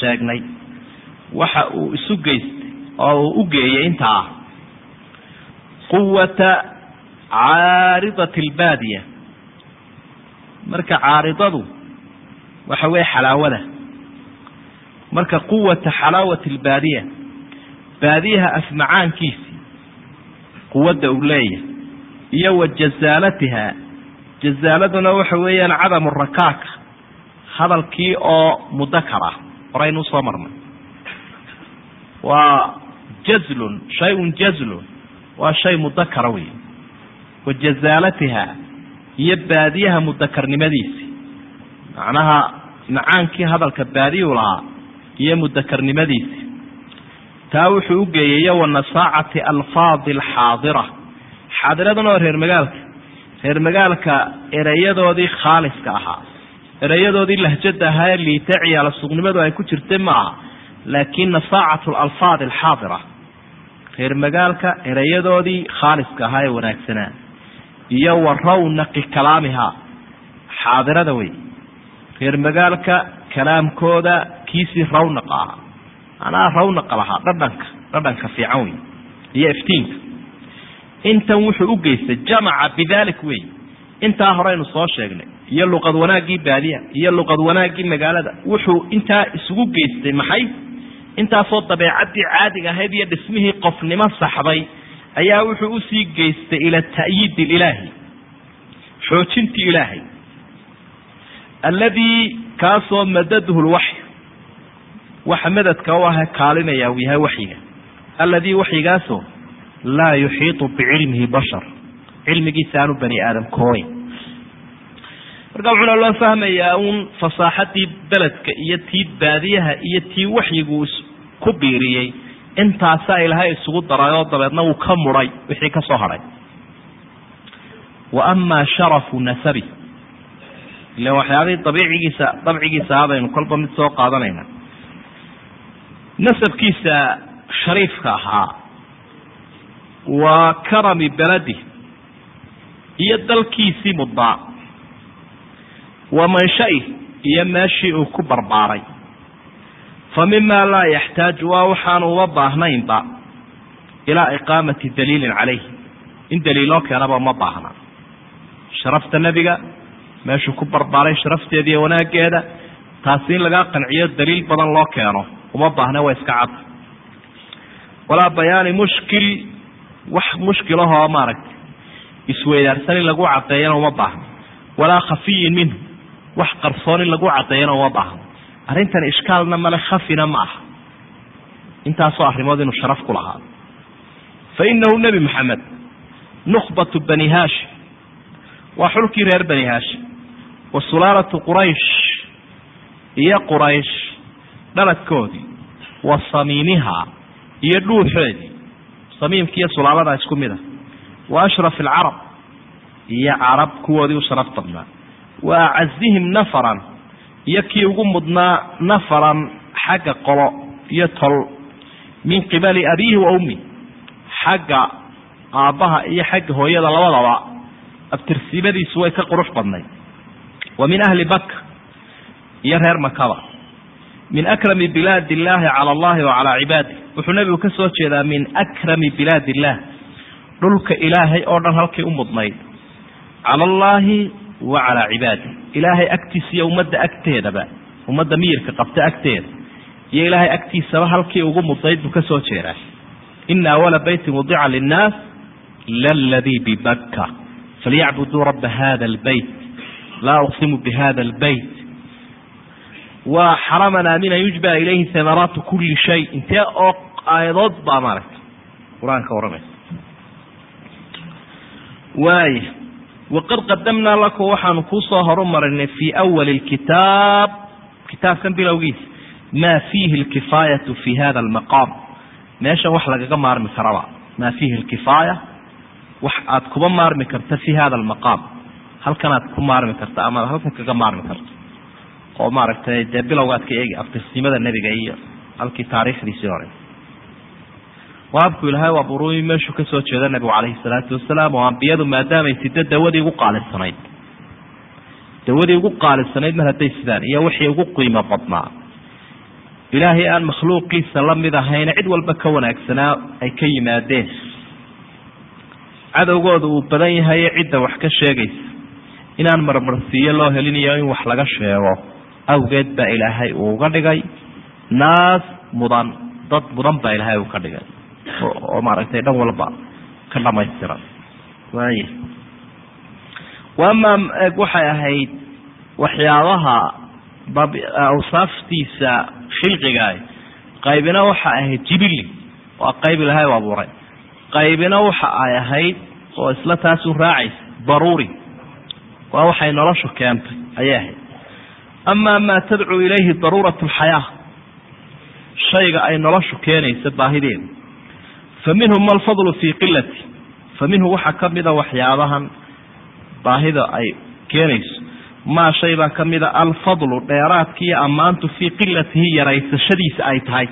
S2: sheegnay waxa uu isu geystay oo uu u geeyey intaa. ah quwata caaridati albaadiya marka caaridadu waxa weeye xalaawada. Marka quwata xalaawati albaadiya baadiyaha afmacaankiisii quwadda uu leeyahay iyo wa jazaalatiha jazaaladuna waxa weeyaan cadamu rakaaka hadalkii oo mudakar ah horaynu u soo marnay. Waa jazlun shayun jazlun waa shay mudakara wey wa jazaalatiha iyo baadiyaha mudakarnimadiisi macnaha macaankii hadalka baadiyuu lahaa iyo mudakarnimadiisi taa wuxuu u geeyayo wa nasaacati alfaadi alxaadira. Xaadiraduna waa reer magaalka. Reer magaalka ereyadoodii khaaliska ahaa. Ereyadoodii lahjada ahaa ee liita ciyaala sugnimadu ay ku jirtay ma aha laakiin nasaacatu alalfaad alxaadira reer magaalka ereyadoodii khaaliska ahaa ee wanaagsanaa iyo wa rawnaqi kalaamiha xaadirada wey reer magaalka kalaamkooda kiisii rawnaqa ahaa. Macnaha rawnaqa lahaa dhadhanka dhadhanka fiican wey iyo iftiinka. Intan wuxuu u geystay jamaca bidalik wey intaa horeynu soo sheegnay iyo luqad wanaaggii baadiya iyo luqad wanaaggii magaalada. Wuxuu intaa isugu geystay maxay intaasoo dabeecaddii caadiga ahayd iyo dhismihii qofnimo saxday ayaa wuxuu u sii geystay ila ta'yiidi ilaahi xoojintii ilaahay alladii kaasoo madadhu lwaxyu waxa madadka u ahe kaalinaya uu yahay waxyiga alladii waxyigaasoo laa yuxiiطu bicilmihi bashar cilmigiisa aanu bani aadam kooyn marka wuxuuna loo fahmayaa uun fasaaxadii beledka iyo tii baadiyaha iyo tii waxyigu ku biiriyey. Intaasaa ilaahay isugu daray oo dabeedna wuu ka muday wixii ka soo wa amaa sharafu nasabi. Ila waxyaabihii dabiicigiisa dabcigiisa abaynu kolba mid soo qaadanayna nasabkiisa shariifka ahaa wa karami beladi iyo dalkiisii mudnaa wa manshai iyo meeshii uu ku barbaaray fa laa yaxtaaju waa waxaanu uma baahnaynba ilaa iqaamati daliilin calayh in daliiloo keenaba ma baahna sharafta nebiga meeshuu ku barbaaray sharafteeda iyo wanaaggeeda taasi in lagaa qanciyo daliil badan loo keeno uma baahna waa iska cad walaa bayaani mushkil wax mushkilahoo maaragtay isweydaarsan in lagu caddeeyana uma baahno walaa khafiyin minhu wax qarsoon in lagu caddeeyana uma baahno arrintan ishkaalna male khafina ma aha. Intaasoo arrimood inuu sharaf ku lahaado fa inahu nebi maxamed nukhbatu bani haashim waa xulkii reer bani haashim wa sulaalatu quraysh. Iyo quraysh dhaladkoodii. Wa samiimihaa iyo dhuuxeedii samiimki iyo sulaalada isku mid a wa ashraf alcarab iyo carab kuwoodii u sharaf badnaa. Wa acazihim nafaran iyo kii ugu mudnaa nafaran xagga qolo iyo tol. Min qibali abiihi wa ummi xagga aabbaha iyo xagga hooyada labadaba abtirsiimadiisu way ka qurux badnay wa min ahli baka iyo reer makaba min akrami bilaadi illaahi cala allahi wa calaa cibaadih wuxuu nebigu ka soo jeedaa min akrami bilaadi illaah dhulka ilaahay oo dhan halkay u mudnayd. Cala allaahi wa calaa cibaadih ilaahay agtiisa iyo ummadda agteedaba ummadda miyirka qabta agteeda iyo ilaahay agtiisaba halkii ugu mudnayd buu ka soo jeedaa ina awala beytin wudica linnaas laladii bibakka falyacbuduu raba hada albeyt laa uqsimu bihada albeyt waa xaraman aamina yujba ilayhi hamaraatu kuli shay. Intee oo aayadood baa maaragtay? Qur'aanka oranaysa. Waaya waqad qadamnaa lakum waxaanu kuusoo horumarinay fii awali lkitaab kitaabkan bilowgiisa maa fiihi alkifaayatu fi hada almaqaam meeshan wax lagaga maarmi karaba maa fiihi alkifaaya wax aad kuba maarmi karta fi hada almaqaam halkan aad ku maarmi karta ama halkan kaga maarmi karto oo maaragtay dee bilowgaad ka eegi aftirsimada nebiga iyo halkii taariikhdiisii hore waabku ilaahay waa buruumi meeshuu ka soo jeeda nebigu calayhi salaatu wasalaam oo ambiyadu maadaamay sida dawadii ugu qaalisanayd. Dawadii ugu qaalisanayd mar hadday sidaan iyo wixii ugu qiimo badnaa. Ilaahay aan makhluuqiisa la mid ahayna cid walba ka wanaagsanaa ay ka yimaadeen. Cadowgooda uu badan yahaye cidda wax ka sheegaysa. Inaan marmarsiiyo loo helinayo in wax laga sheego. Awgeed baa ilaahay uu uga dhigay. Naas mudan dad mudan baa ilaahay uu ka dhigay oo maaragtay dhan walba ka dhamaystiran waay waama waxay ahayd waxyaabaha awsaaftiisa khilqiga qaybina waxa ahayd jibili waa qayb ilaahay u abuuray. Qaybina waxa ay ahayd oo isla taasu raacaysa daruuri. Waa waxay noloshu keentay ayay ahayd. Amaa maa tadcuu ilayhi daruurat alxayaa shayga ay noloshu keenaysa baahideeda fa minhu ma alfadlu fii qilati fa waxaa ka mida waxyaabahan baahida ay keenayso maa shay baa ka mida alfadlu dheeraadka iyo ammaantu fii qilatihi yaraysashadiisa ay tahay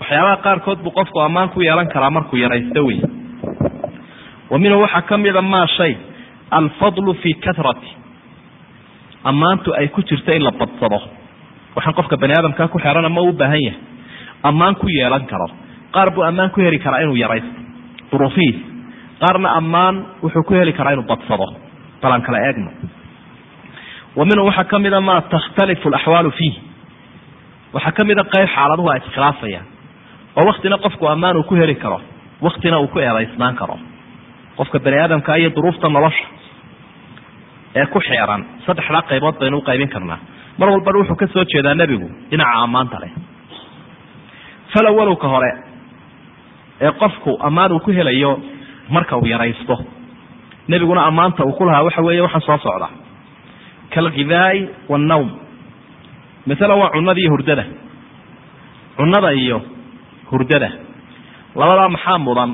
S2: waxyaabaha qaarkood buu qofku ammaan ku yeelan karaa markuu yaraysto wey wa minhu waxaa ka mida maa shay alfadlu fii karati ammaantu ay ku jirto in la badsado waxaan qofka bani aadamkaa ku xeran ama u baahan yahay ammaan ku yeelan karo qaar buu ammaan ku heli karaa inuu yaraysto. Duruufihiis qaarna ammaan wuxuu ku heli karaa inuu badsado. Bal aan kala eegno. Wa minhu waxaa ka mida maa takhtalifu alaxwaalu fiih waxaa ka mida qayb xaaladuhu ay iskhilaafayaan oo waktina qofku ammaan uu ku heli karo waktina uu ku eedaysnaan karo. Qofka bani aadamka iyo duruufta nolosha ee ku xeeran saddexdaa qaybood baynu u karnaa. Mar walbana wuxuu ka jeedaa nebigu dhinaca ammaanta leh. Falawalowka hore ee qofku ammaan uu ku helayo marka uu yaraysto. Nebiguna ammaanta uu ku lahaa waxa weeye waxaan soo socda. Kalghidaai wannawm masalan waa cunada iyo hurdada. Cunada iyo hurdada. Labadaa maxaa mudan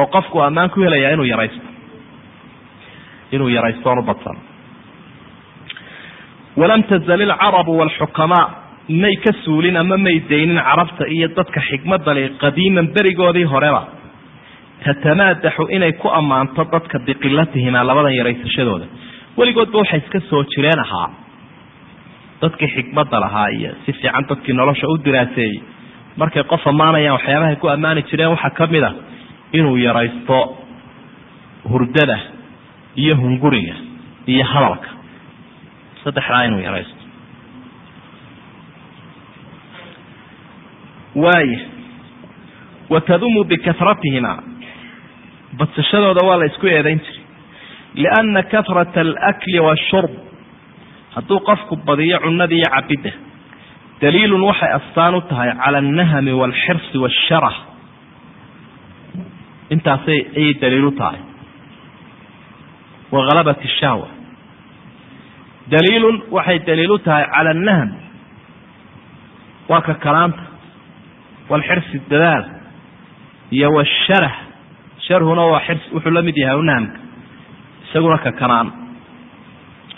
S2: oo qofku ammaan ku helayaa inuu yaraysto? Inuu yaraysto oonu badsan. Walam tazal ilcarabu waalxukamaa may ka suulin ama may daynin carabta iyo dadka xikmadda le qadiiman berigoodii horeba. Tatamaadaxu inay ku ammaanto dadka biqilatihimaa labadan yaraysashadooda weligoodba waxay iska soo jireen ahaa. Dadkii xikmadda lahaa iyo si fiican dadkii nolosha u diraaseeyey markay qof ammaanayaan waxyaabahay ku ammaani jireen waxaa ka mid a inuu yaraysto hurdada iyo hunguriga iyo hadalka. Saddexdaa inuu yaraysto waaya wa tadumu bikahratihima badsashadooda waa la isku eedayn jiray. Lianna kahrata alakli waashurb hadduu qofku badiyo cunada iyo cabidda daliilun waxay astaan u tahay cala alnahami waalxirsi waasharah intaasay ayay daliil u tahay. Wa halabat ashahwa daliilun waxay daliil u tahay cala alnahm waa ka kalaanta walxirsi dadaal iyo washarah sharhuna waa xirs wuxuu la mid yahay unaamka isaguna kakanaan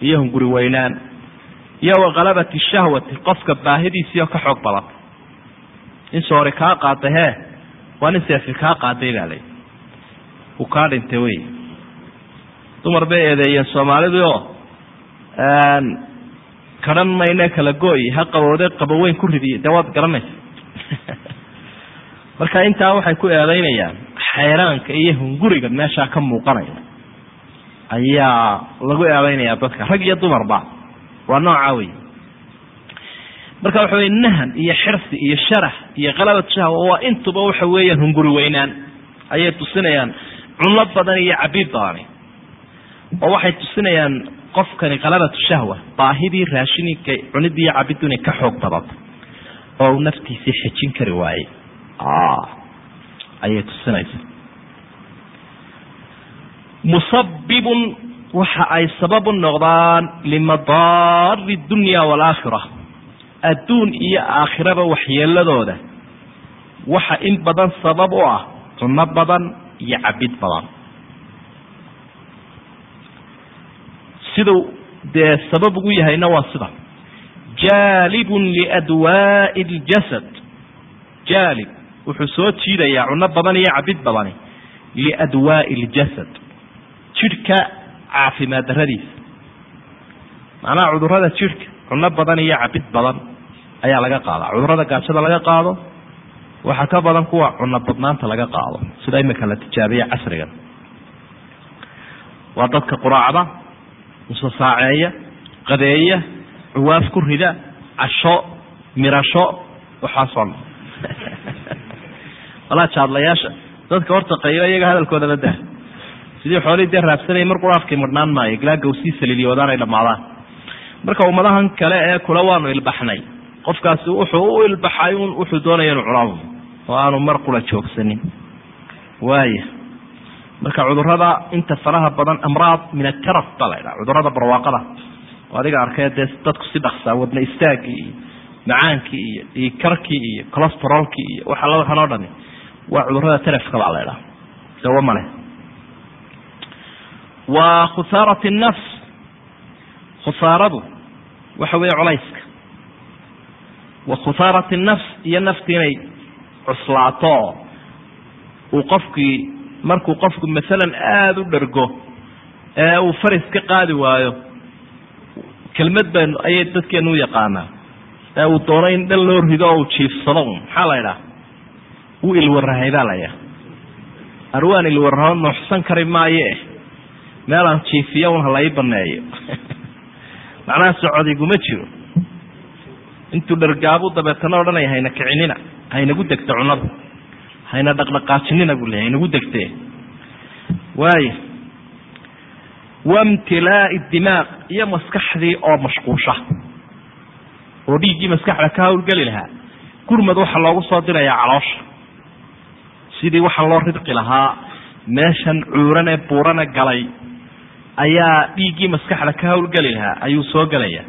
S2: iyo hunguri weynaan iyo waqalabati shahwati qofka baahidiisii oo ka xoog badan in soori kaa qaaday hee waa nin seefi kaa qaaday baa lay uu kaa dhintay wey dumar bay eedeeyeen soomaalidii oo karan mayne kala go-y ha qaboode qaboweyn ku ridiye dee waad garanaysa marka intaa waxay ku eedeynayaan xayraanka iyo hunguriga meeshaa ka muuqanaya ayaa lagu eedeynayaa dadka. Rag iyo dumarba waa nooca wey marka waxa wey nahan iyo xirsi iyo sharax iyo qalabat shahwa waa intuba waxa weeyaan hunguri weynaan. Ayay tusinayaan cuno badan iyo cabiid badani. Oo waxay tusinayaan qofkani qalabatu shahwa baahidii raashininka cunidii iyo cabiddu inay ka xoog badato oo uu naftiisii xejin kari waayey ayay tusinaysa musabibun waxa ay sababu noqdaan limadaari dunya waalaakhira adduun iyo aakhiraba waxyeeladooda. Waxa in badan sabab u ah cuno badan iyo cabid badan. Siduu dee sabab ugu yahayna waa sida. Jaalibun liadwaa'i اljasad jaalib wuxuu soo jiidayaa cuno badan iyo cabid badani liadwaa'i اljasad jidhka caafimaad daradiisa macnaha cudurrada jidhka cuno badan iyo cabid badan ayaa laga qaadaa. Cudurada gaajada laga qaado waxaa ka badan kuwa cuno badnaanta laga qaado sida imika la tijaabiye casrigan. Waa dadka quraacda musasaaceeya qadeeya cuwaaf ku rida casho mirasho waxaasoo dhan walaa jaadlayaasha dadka horta qayba iyaga hadalkooda badah sidii xoolihii dee raabsanayay mar quraafkii madhnaan maayo ilaa gawsii saliliyoodaan ay dhammaadaan. Marka ummadahan kale ee kula waanu ilbaxnay. Qofkaasi wuxuu u ilbaxay un wuxuu doonaya inu cunaa oo aanu mar qura joogsanin. Waaya marka cudurrada inta faraha badan amraad min ataraf baa la ydhaha cudurrada barwaaqada. Oo adiga arkay dee dadku si dhaksaa wadna istaagii iyo macaankii iyo dhiikarkii iyo colosterolkii iyo waxa waxan oo dhani waa cudurrada tarafka baa la ydhaha dawo male wa khusaarat nafs. Khusaaradu waxa weeye culayska. Wa khusaarat nafs iyo nafti inay cuslaato. Uu qofkii markuu qofku masalan aada u dhergo ee uu faris ka qaadi waayo kelmad baynu ayay dadkeenu u yaqaanaa. Ee uu doono in dhan loo rido oo uu jiifsado maxaa la idhaha wuu ilwarahay baa laydhaha arwaan ilwaraho nuuxsan kari maaye. Meelaan jiifiyo un hala baneeyo. Macnaha socodiguma jiro. Intuu dhargaabu dabeetana odhanaya hayna kicinina haynagu degta cunada hayna dhaqdhaqaajinina buu leey haynagu degtee. Waaya waimtilaa'i dimaaq iyo maskaxdii oo mashquusha. Oo dhiiggii maskaxda ka hawlgeli lahaa. Gurmad waxaa loogu soo dirayaa caloosha sidii waxaa loo ridqi lahaa meeshan cuuran ee buurane galay ayaa dhiiggii maskaxda ka hawlgeli lahaa ayuu soo gelaya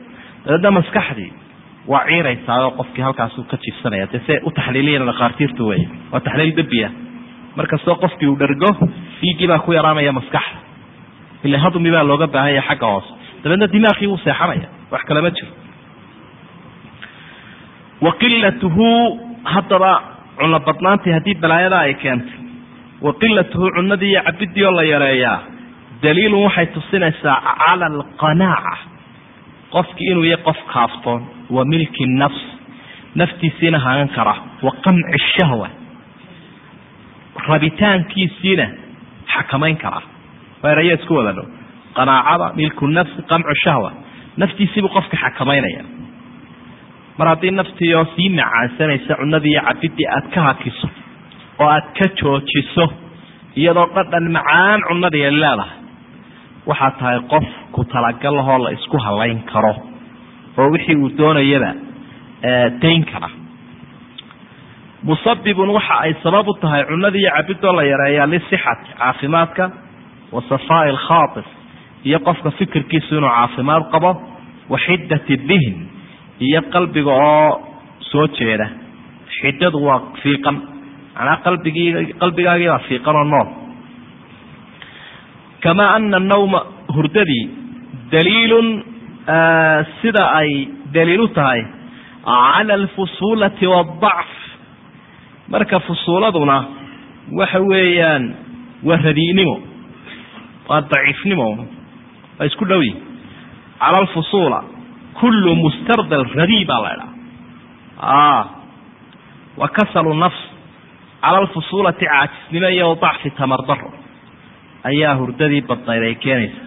S2: dabeedna maskaxdii waa ciiraysaao qofkii halkaasuu ka jiifsanaya dee se u taxliiliyan dhakhaartiirtu wey waa taxliil dabiya markastoo qofkii uu dhergo dhiiggii baa ku yaraanaya maskaxda. Ila hadmi baa looga baahanya xagga hoose dabeedna dimaaqii wuu seexanaya wax kalama jiro. Wa qilatuhu haddaba cuno badnaantii haddii balaayada ay keentay wa qilatuhu cunadii iyo cabidii oo la yareeyaa. Daliilun waxay tusinaysaa cala alqanaaca. Qofki inuu yahay qof kaaftoon. Wa milki nafs. Naftiisiina hagan kara. Wa qamci shahwa. Rabitaankiisiina xakamayn kara. Waa eraya isku wada dhow qanaacada milku nafsi qamcu shahwa. Naftiisiibuu qofka xakamaynaya mar haddii naftiioo sii macaansanaysa cunadii iyo cabidii aad ka hakiso oo aad ka joojiso iyadoo dhadhan macaan cunadii ay leedahay waxaad tahay qof ku talagalahoo la isku halayn karo oo wixii uu doonayaba dayn kara. Musabibun waxa ay sabab u tahay cunadii iyo cabidoo la yareeyaa lisixati caafimaadka wa safaa'i alkhaatir iyo qofka fikirkiisu inuu caafimaad qabo wa xiddati dihn iyo qalbiga oo soo jeeda. Xidadu waa fiiqan. Manaa qalbigii qalbigaagii baa fiiqan oo nool. Kamaa ana anawma hurdadii daliilun sida ay daliil u tahay cala alfusuulati waadacf marka fusuuladuna waxa weeyaan waa radiinimo waa daciifnimo waa isku dhowi cala alfusuula kullu mustardal radii baa la idhaha wa kasalu nafs cala alfusuulati caajisnimo iyo dacfi tamardaro ayaa hurdadii badnayd ay keenaysa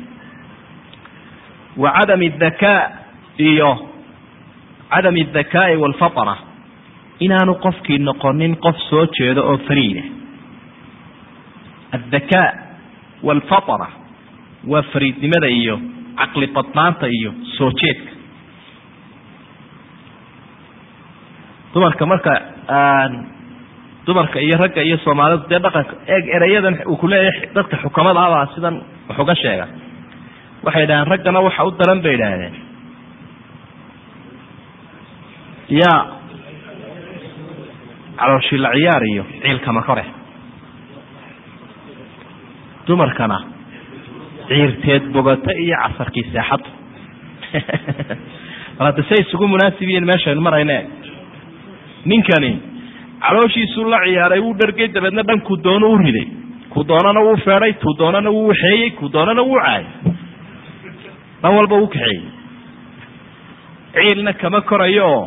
S2: wa cadami dakaa iyo cadami adakaa'i waalfatana inaanu qofkii noqonin qof soo jeedo oo fariida addakaa waalfatana waa fariidnimada iyo caqli badnaanta iyo soo jeedka dumarka marka dumarka iyo ragga iyo soomaalidu dee dhaqanka eeg erayadan uu kuleeyahay dadka xukamada abaa sidan wax uga sheega. Waxay idhahdeen raggana waxa u daran bay idhaahdeen ya calooshila ciyaar iyo ciilkama kore dumarkana ciirteed bogata iyo casarkii seexadda bal hadda say isugu munaasibiyiin meeshaynu marayne ninkani calooshiisuu la ciyaaray wuu dhargay dabeedna dhankuu doono u riday. Ku doonana wuu feedhay tuu doonana wuu waxeeyey ku doonana wuu caayay. Dhan walba wuu kaxeeyey. Ciilna kama korayo oo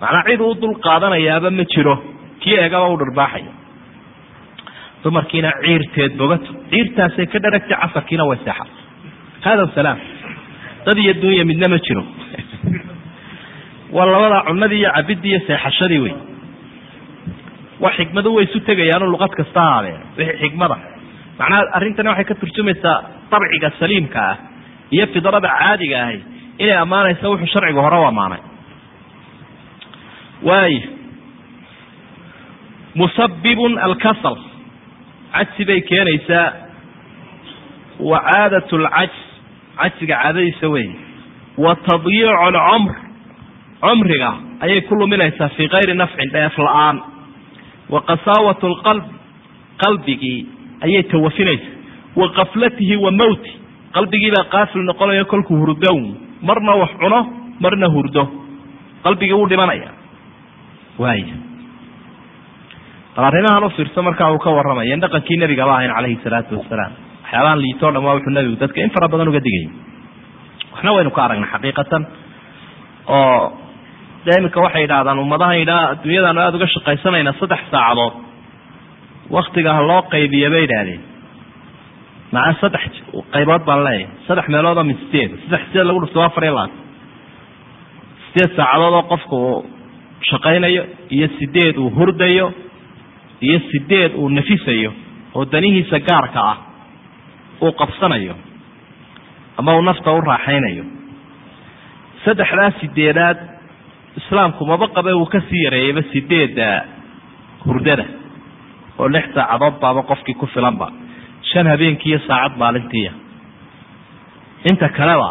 S2: macnaa cid uu dul qaadanayaaba ma jiro. Kii eegaba u dharbaaxaya. Dumarkiina ciirteed bogato. Ciirtaasay ka dharagtay casarkiina way seexad hada salaam. Dad iyo dunya midna ma jiro waa labadaa cunadii iyo cabidii iyo seexashadii wey waa xikmadu way isu tegayaano luqad kasta haadeen wixii xikmada macnaha arrintani waxay ka turjumaysaa dabciga saliimka ah iyo fidrada caadiga ahi inay ammaanaysa wuxuu sharciga hore u ammaanay. Waaya musabibun alkasal. Cajsi bay keenaysaa. Wa caadat lcajs cajsiga caadadiisa wey wa tadyiicu alcumr cumriga ayay ku luminaysaa fii kayri nafcin dheef la'aan. Wa qasaawat lqalb qalbigii ayay tawafinaysaa. Wa kaflatihi wa mowti qalbigiibaa qaafil noqonayo kolkuu hurdown marna wax cuno marna hurdo. Qalbigii wuu dhimanaya. Waaya bal arrimahan u fiirso markaa uu ka warramaya dhaqankii nebigaba ahayn calayhi salaatu wasalaam waxyaabahan liitoo dham waa wuxuu nebigu dadka in fara badan uga digayay waxna waynu ka aragnay xaqiiqatan oo dee iminka waxay yidhahdaan ummadahan yidhaa adduunyadaanu aada uga shaqaysanayna saddex saacadood. Waktiga ha loo qaybiya bay idhaahdeen maca saddex qaybood baan leeyahay. Saddex meelood oo min sideed. Saddex sideed lagu dhufto afar iyo labaatan sideed saacadood oo qofku uu shaqaynayo iyo sideed uu hurdayo iyo sideed uu nafisayo oo danihiisa gaarka ah uu qabsanayo ama uu nafta u raaxaynayo. Saddexdaa sideedaad islaamku maba qabe uu ka sii yareeyayba sideedda hurdada oo lix saacadood baaba qofkii ku filanba. Shan habeenkii iyo saacad maalintiiya inta kaleba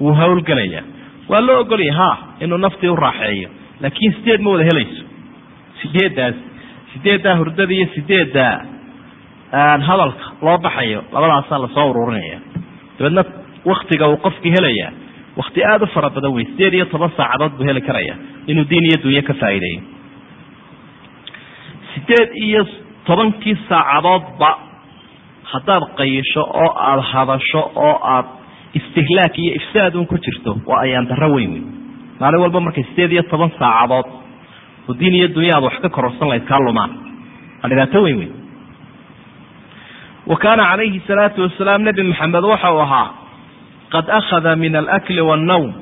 S2: wuu hawlgelaya waa loo ogolaya ha inuu naftii u raaxeeyo laakiin sideed ma wada helayso. Sideeddaas sideeddaa hurdada iyo sideedda hadalka loo baxayo labadaasaa la soo ururinaya. Dabeedna waktiga uu qofkii helaya wakti aada u fara badan wey sideed iyo toban saacadood buu heli karaya inuu diin iyo dunyo ka faa'iideeyo sideed iyo tobankii saacadoodba haddaad qayisho oo aada hadasho oo aad istihlaak iyo ifsaad un ku jirto waa ayaan darro weyn wey maalin walba markay sideed iyo toban saacadood oo diin iyo dunya aad wax ka kororsan lahayd kaa lumaan. Waa dhibaato weyn wey wa kaana calayhi salaatu wasalaam nebi maxamed waxa uu ahaa qad akhada min alakli wannawm.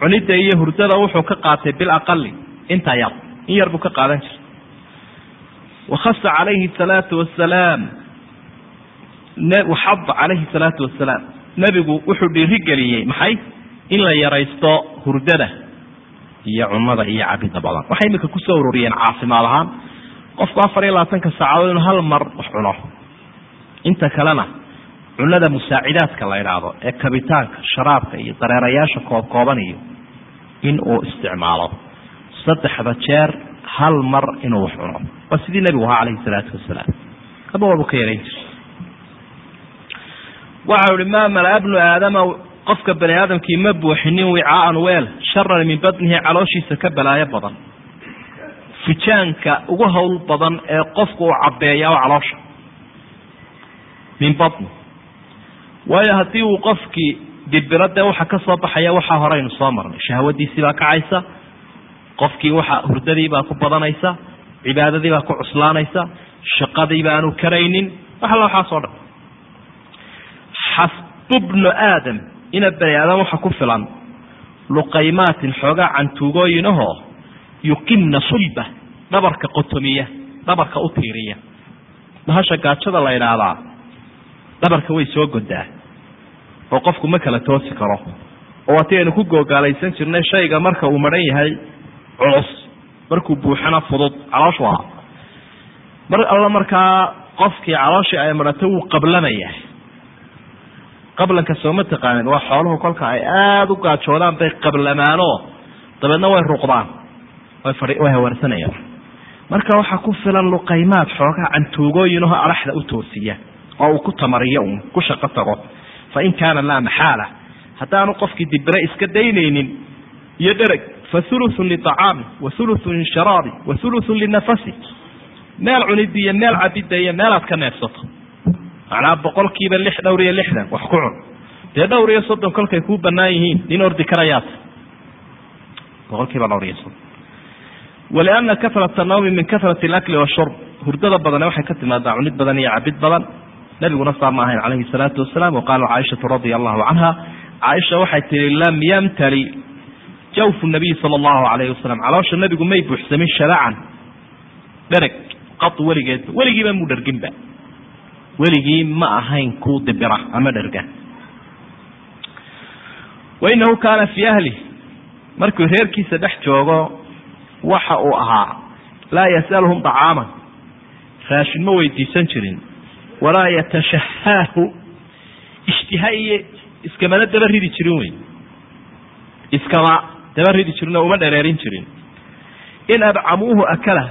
S2: Cunidda iyo hurdada wuxuu ka qaatay bilaqali intaa yar in yar buu ka qaadan jiray. Wakhasa calayhi salaatu wasalaam waxaba calayhi salaatu wasalaam nebigu wuxuu dhiirigeliyey maxay? In la yaraysto hurdada iyo cunada iyo cabida badan. Waxay imika ku soo ururiyeen caafimaad ahaan. Qofku afar iyo labaatanka saacadood inuu hal mar wax cuno. Inta kalena cunada musaacidaadka la idhaahdo ee kabitaanka sharaabka iyo dareerayaasha koobkooban iyo in uu isticmaalo. Saddexda jeer hal mar inuu wax cuno. Waa sidii nebigu ahaa calayhi salaatu wasalaam. Ama waabu ka yarayn jira waxau ihi maa mala bnu aadama qofka bani aadamkii ma buuxinin wicaaan weel sharan min badnihi calooshiisa ka balaayo badan. Fijaanka ugu hawl badan ee qofku uu cabeeya oo caloosha. Min badni waayo haddii uu qofkii dibiro dee waxa ka soo baxaya waxaa horeynu soo marnay. Shahwadiisii baa kacaysa qofkii waxa hurdadii baa ku badanaysa cibaadadii baa ku cuslaanaysa shaqadii baanu karaynin wax alla waxaasoo dhan. Xasbu bnu aadam ina bani aadam waxa ku filan luqaymaatin xoogaa cantuugooyinahoo yuqimna sulba dhabarka qotomiya dhabarka u tiiriya. Bahasha gaajada la idhaahdaa dhabarka way soo godaa oo qofku ma kala toosi karo. Oo waati aynu ku googaalaysan jirnay shayga marka uu maran yahay culus. Markuu buuxana fudud calooshu ahaa mar alla markaa qofkii calooshii ay marato wuu qablamaya qablanka sooma taqaanin waa xooluhu kolka ay aada u gaajoodaan bay qablamaanoo. Dabeedna way ruqdaan way hawaarsanayaan marka waxaa ku filan luqaymaad xoogaa cantuugooyinaho araxda u toosiya oo uu ku tamariyo uun ku shaqo tago fa in kaana laa maxaala haddaanu qofkii dibire iska daynaynin iyo dhereg fa hulutun liacaami wa hulutun lisharaabi wa hulutun linafasi meel cunida iyo meel cabida iyo meelaad ka neefsato macnaa boqolkiiba lix dhowr iyo lixdan wax ku cun dee dhowr iyo soddon kolkay kuu banaan yihiin nin ordi karayaata boqolkiiba dhowr iyo soddon waliana kahrata nawmi min kahrati alakli washurb hurdada badane waxay ka timaadaa cunid badan iyo cabid badan nabiguna saa ma ahayn calayhi salaatu wasalaam waqaala caaishatu radia allahu canha caaisha waxay tihi lam yamtali. Jawfu nabiy sala allahu alayhi wasalam caloosha nabigu may buuxsamin sharacan dhereg qad weligeedba weligiiba muu dherginba. Weligii ma ahayn ku dibira ama dherga. Wainahu kaana fii ahli. Markuu reerkiisa dhex joogo waxa uu ahaa laa yasaluhum طacaaman raashin ma weydiisan jirin walaa yatashahaahu ishtiha iyo iskamana daba ridi jirin wey. Iskama daba ridi jirin oo uma dhereerin jirin. In adcamuuhu akala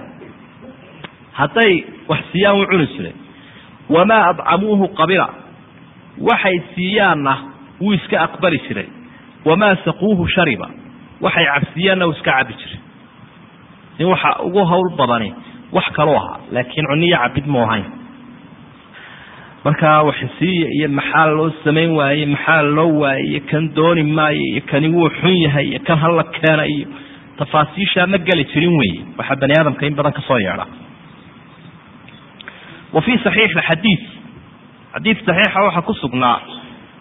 S2: hadday wax siiyaan wuu cuni jiray. Wamaa adcamuuhu qabila waxay siiyaanna wuu iska aqbali jiray. Wamaa saquuhu shariba waxay cabsiiyaanna wuu iska cabi jiray. In waxa ugu hawl badani wax kalu ahaa laakiin cuniyo cabid mu ahayn markaa waxisiiya iyo maxaa loo samayn waaye maxaa loo waaye kan dooni maayo iyo kani wuu xun yahay iyo kan hala keena iyo tafaasiishaa ma geli jirin weeye. Waxaa bani aadamka in badan ka soo yeedha. Wa fii saxiixi xadiid xadiid saxiixa waxaa ku sugnaa.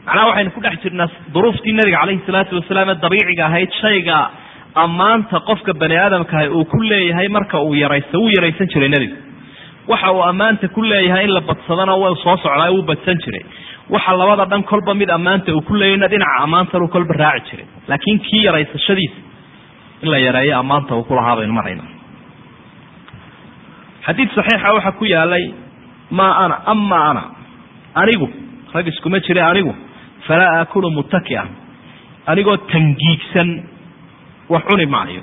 S2: Macnaha waxaynu ku dhex jirnaa duruuftii nabiga calayhi salaatu wasalaam ee dabiiciga ahayd shayga ammaanta qofka bani aadamkaah uu ku leeyahay marka uu yaraysto wuu yaraysan jiray nebigu waxa uu ammaanta ku leeyahay in la badsadana w soo socdaa wuu badsan jiray. Waxa labada dhan kolba mid ammaanta uu ku leeyahna dhinaca ammaantanuu kolba raaci jiray. Laakiin kii yaraysashadiisa in la yareeyo ammaanta uu kulahaa baynu marayna xadiid saxiixa waxaa ku yaalay maa ana ama ana anigu rag iskuma jire anigu falaa aakulu muttakian anigoo tangiigsan wax cuni maayo.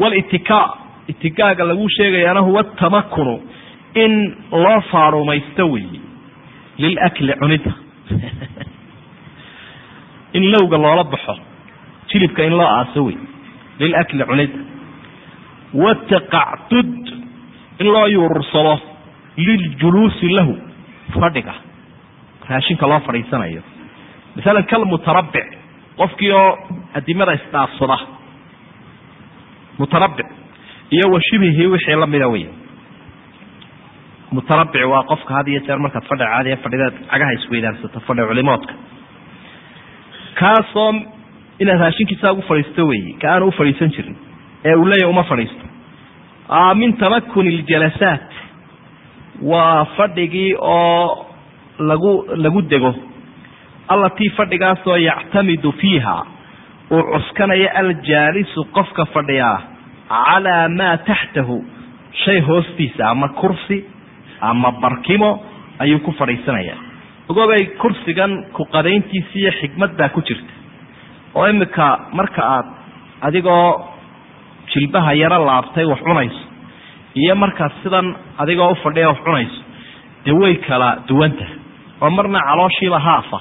S2: Wlitikaa itikaaga lagu sheegayaana huwa tamakunu in loo faarumaysto weeye lilakli cunida. In lowga loola baxo jilibka in loo aaso wey lilakli cunida. Wataqacdud in loo yuurursado liljuluusi lahu fadhiga raashinka loo fadhiisanayo. Masalan kalmutarabbic qofkii oo adimada isdhaafsada mutarabbic iyo wa shibihii wixii lamida wey mutarabbic waa qofka had iyo jeer markaad fadhi caadiya fadhideed cagaha isweydaarsato fadhi culimoodka kaasoo inaad raashinkiisa ugu fadhiisto weeye ka aanu ufadhiisan jirin ee uu leeyahy uma fadhiisto min tamakuni iljalasaat waa fadhigii oo lagu lagu dego. Allatii fadhigaasoo yactamidu fiiha uu cuskanayo aljaalisu qofka fadhiyaa calaa maa taxtahu shay hoostiisa ama kursi ama barkimo ayuu ku fadhiisanaya ogobay kursigan ku-qadayntiisa iyo xikmad baa ku jirta oo imika marka aad adigoo jilbaha yaro laabtay wax cunayso iyo markaad sidan adigoo ufadhiya wax cunayso dee way kala duwanta oo marna calooshiiba haafa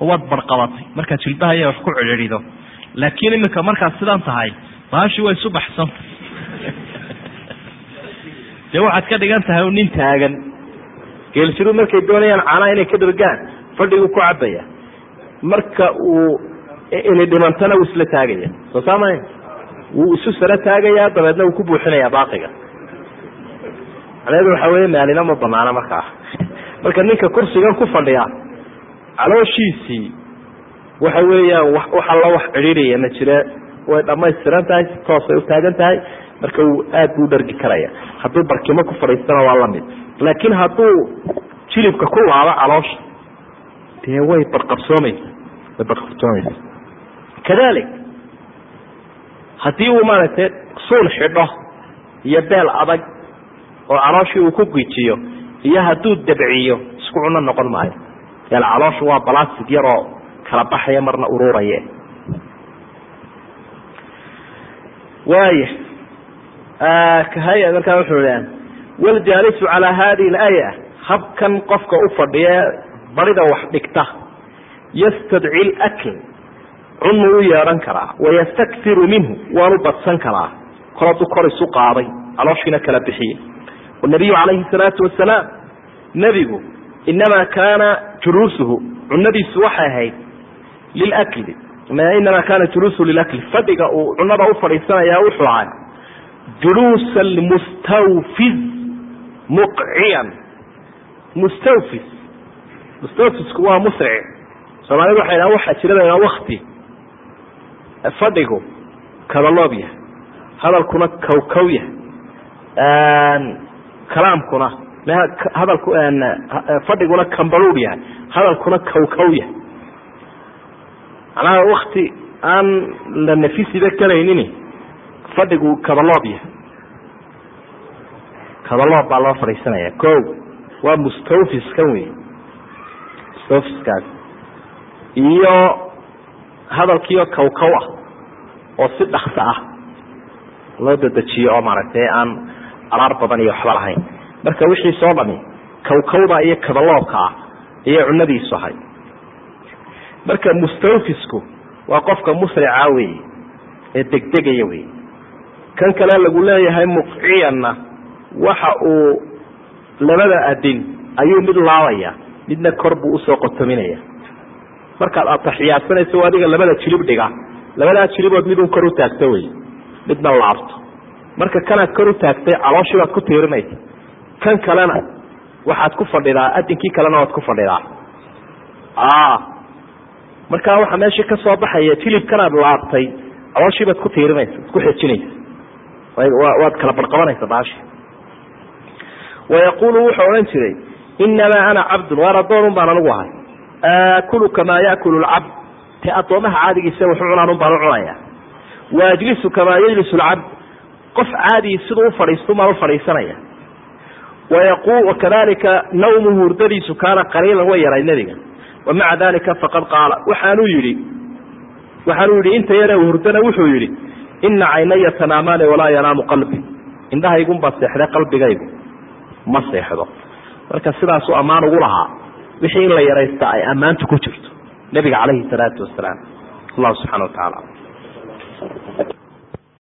S2: oo waad barqabatay markaad jilbaha ya wax ku cidhiido laakiin iminka markaad sidan tahay baashii way isu baxsanta dee waxaad ka dhigan tahay nin taagan. Geeljiru markay doonayaan caanaha inay ka dhargaan fadhiguu ku cabaya marka uu ini dhimantana wuu isla taagaya. Soo saamay wuu isu saro taagayaa dabeedna wuu ku buuxinayaa baaqiga. Macnaheedu waxa weeye maalina ma banaana markaa marka ninka kursigan ku fadhiya calooshiisii waxa weeyaan wax alla wax cidhiidhaya ma jire way dhamaystiran tahay si toosay u taagan tahay marka aad buu dhargi karaya. Hadduu barkimo ku fadhiistana waa la mid laakiin hadduu jilibka ku laabo caloosha dee way barqabsoomaysa way barqabsoomaysa kadalik haddii uu maaragtay suul xidho iyo beel adag oo calooshii uu ku gijiyo iyo hadduu dabciyo isku cuno noqon maayo. Yaal calooshu waa balastic yar oo kala baxaya marna ururaye waaya kahaya markaa wuxuu iha waljaalisu calaa hadihi alaya habkan qofka u fadhiya barida wax dhigta yastadci lakl cunuu u yeedhan karaa wayastakfiru minhu waanu badsan karaa kol hadduu kor isu qaaday calooshiina kala bixiye wanabiyu calayhi salaatu wasalaam nebigu inamaa kaana juluusuhu cunadiisu waxay ahayd lilakli inamaa kaana juluusuhu lilakli. Fadhiga uu cunada u fadhiisanaya wuxuu ahay juluusa almustawfiz muqciyan. Mustawfis. Mustawfisku waa musric. Soomaalida waxay dhahan waxaa jira wakti fadhigu kadaloob yahay. Hadalkuna kawkaw yahay. Kalaamkuna hadalku fadhiguna kambaruur yahay. Hadalkuna kawkaw yahay macnaha wakti aan la nafisiba karaynini fadhigu kadaloob yahay. Kadaloob baa loo fadhiisanaya. Ko waa mustawfiskan wey mustawfiskaas iyo hadalkiioo kawkaw ah oo si dhakso ah loo dadejiyo oo maaragtay aan araar badan iyo waxba lahayn. Marka wixii soo dhami kawkawda iyo kadaloobka ah ayay cunadiisu ahay marka mustawfisku waa qofka musrica wey ee degdegaya wey kan kale lagu leeyahay muqciyanna waxa uu labada adin ayuu mid laabaya midna kor buu u soo qotominaya markaad ataxiyaadsanayso adiga labada jilib dhiga labadaa jilibood midun kor u taagto wey midna laabto. Marka kanaad kor u taagtay calooshii baad ku tiirinaysa kan kalena waxaad ku fadhidaa adinkii kalena waad ku fadhidaa markaa waxaa meeshii ka soo baxaya jilibkanaad laabtay calooshii baad ku tiirinaysa ad ku xejinaysa waad kala barqabanaysa baashi wayaqulu wuxuu odhan jiray inamaa ana cabdun waar addoonun baan anigu ahay. Aakulu kamaa yaakulu lcabd te addoomaha caadigiisa wuxu cunaan un baan u cunaya waajlisu kamaa yajlisu lcabd qof caadii siduu ufadhiistu maan ufadhiisanaya wakadalika nawmuhu hurdadiisu kaana qaliilan way yaray nebiga wamaca dalika faqad qaala. Waxaanuu yihi waxaanuu yihi inta yare hurdana wuxuu yihi ina caynaya tanaamaani walaa yanaamu qalbi. Indhahaygunbaa seexday qalbigaygu ma seexdo. Marka sidaasuu ammaan ugu lahaa wixii in la yaraysta ay ammaantu ku jirto. Nebiga calayhi salaatu wasalaam allahu subxana wa tacaala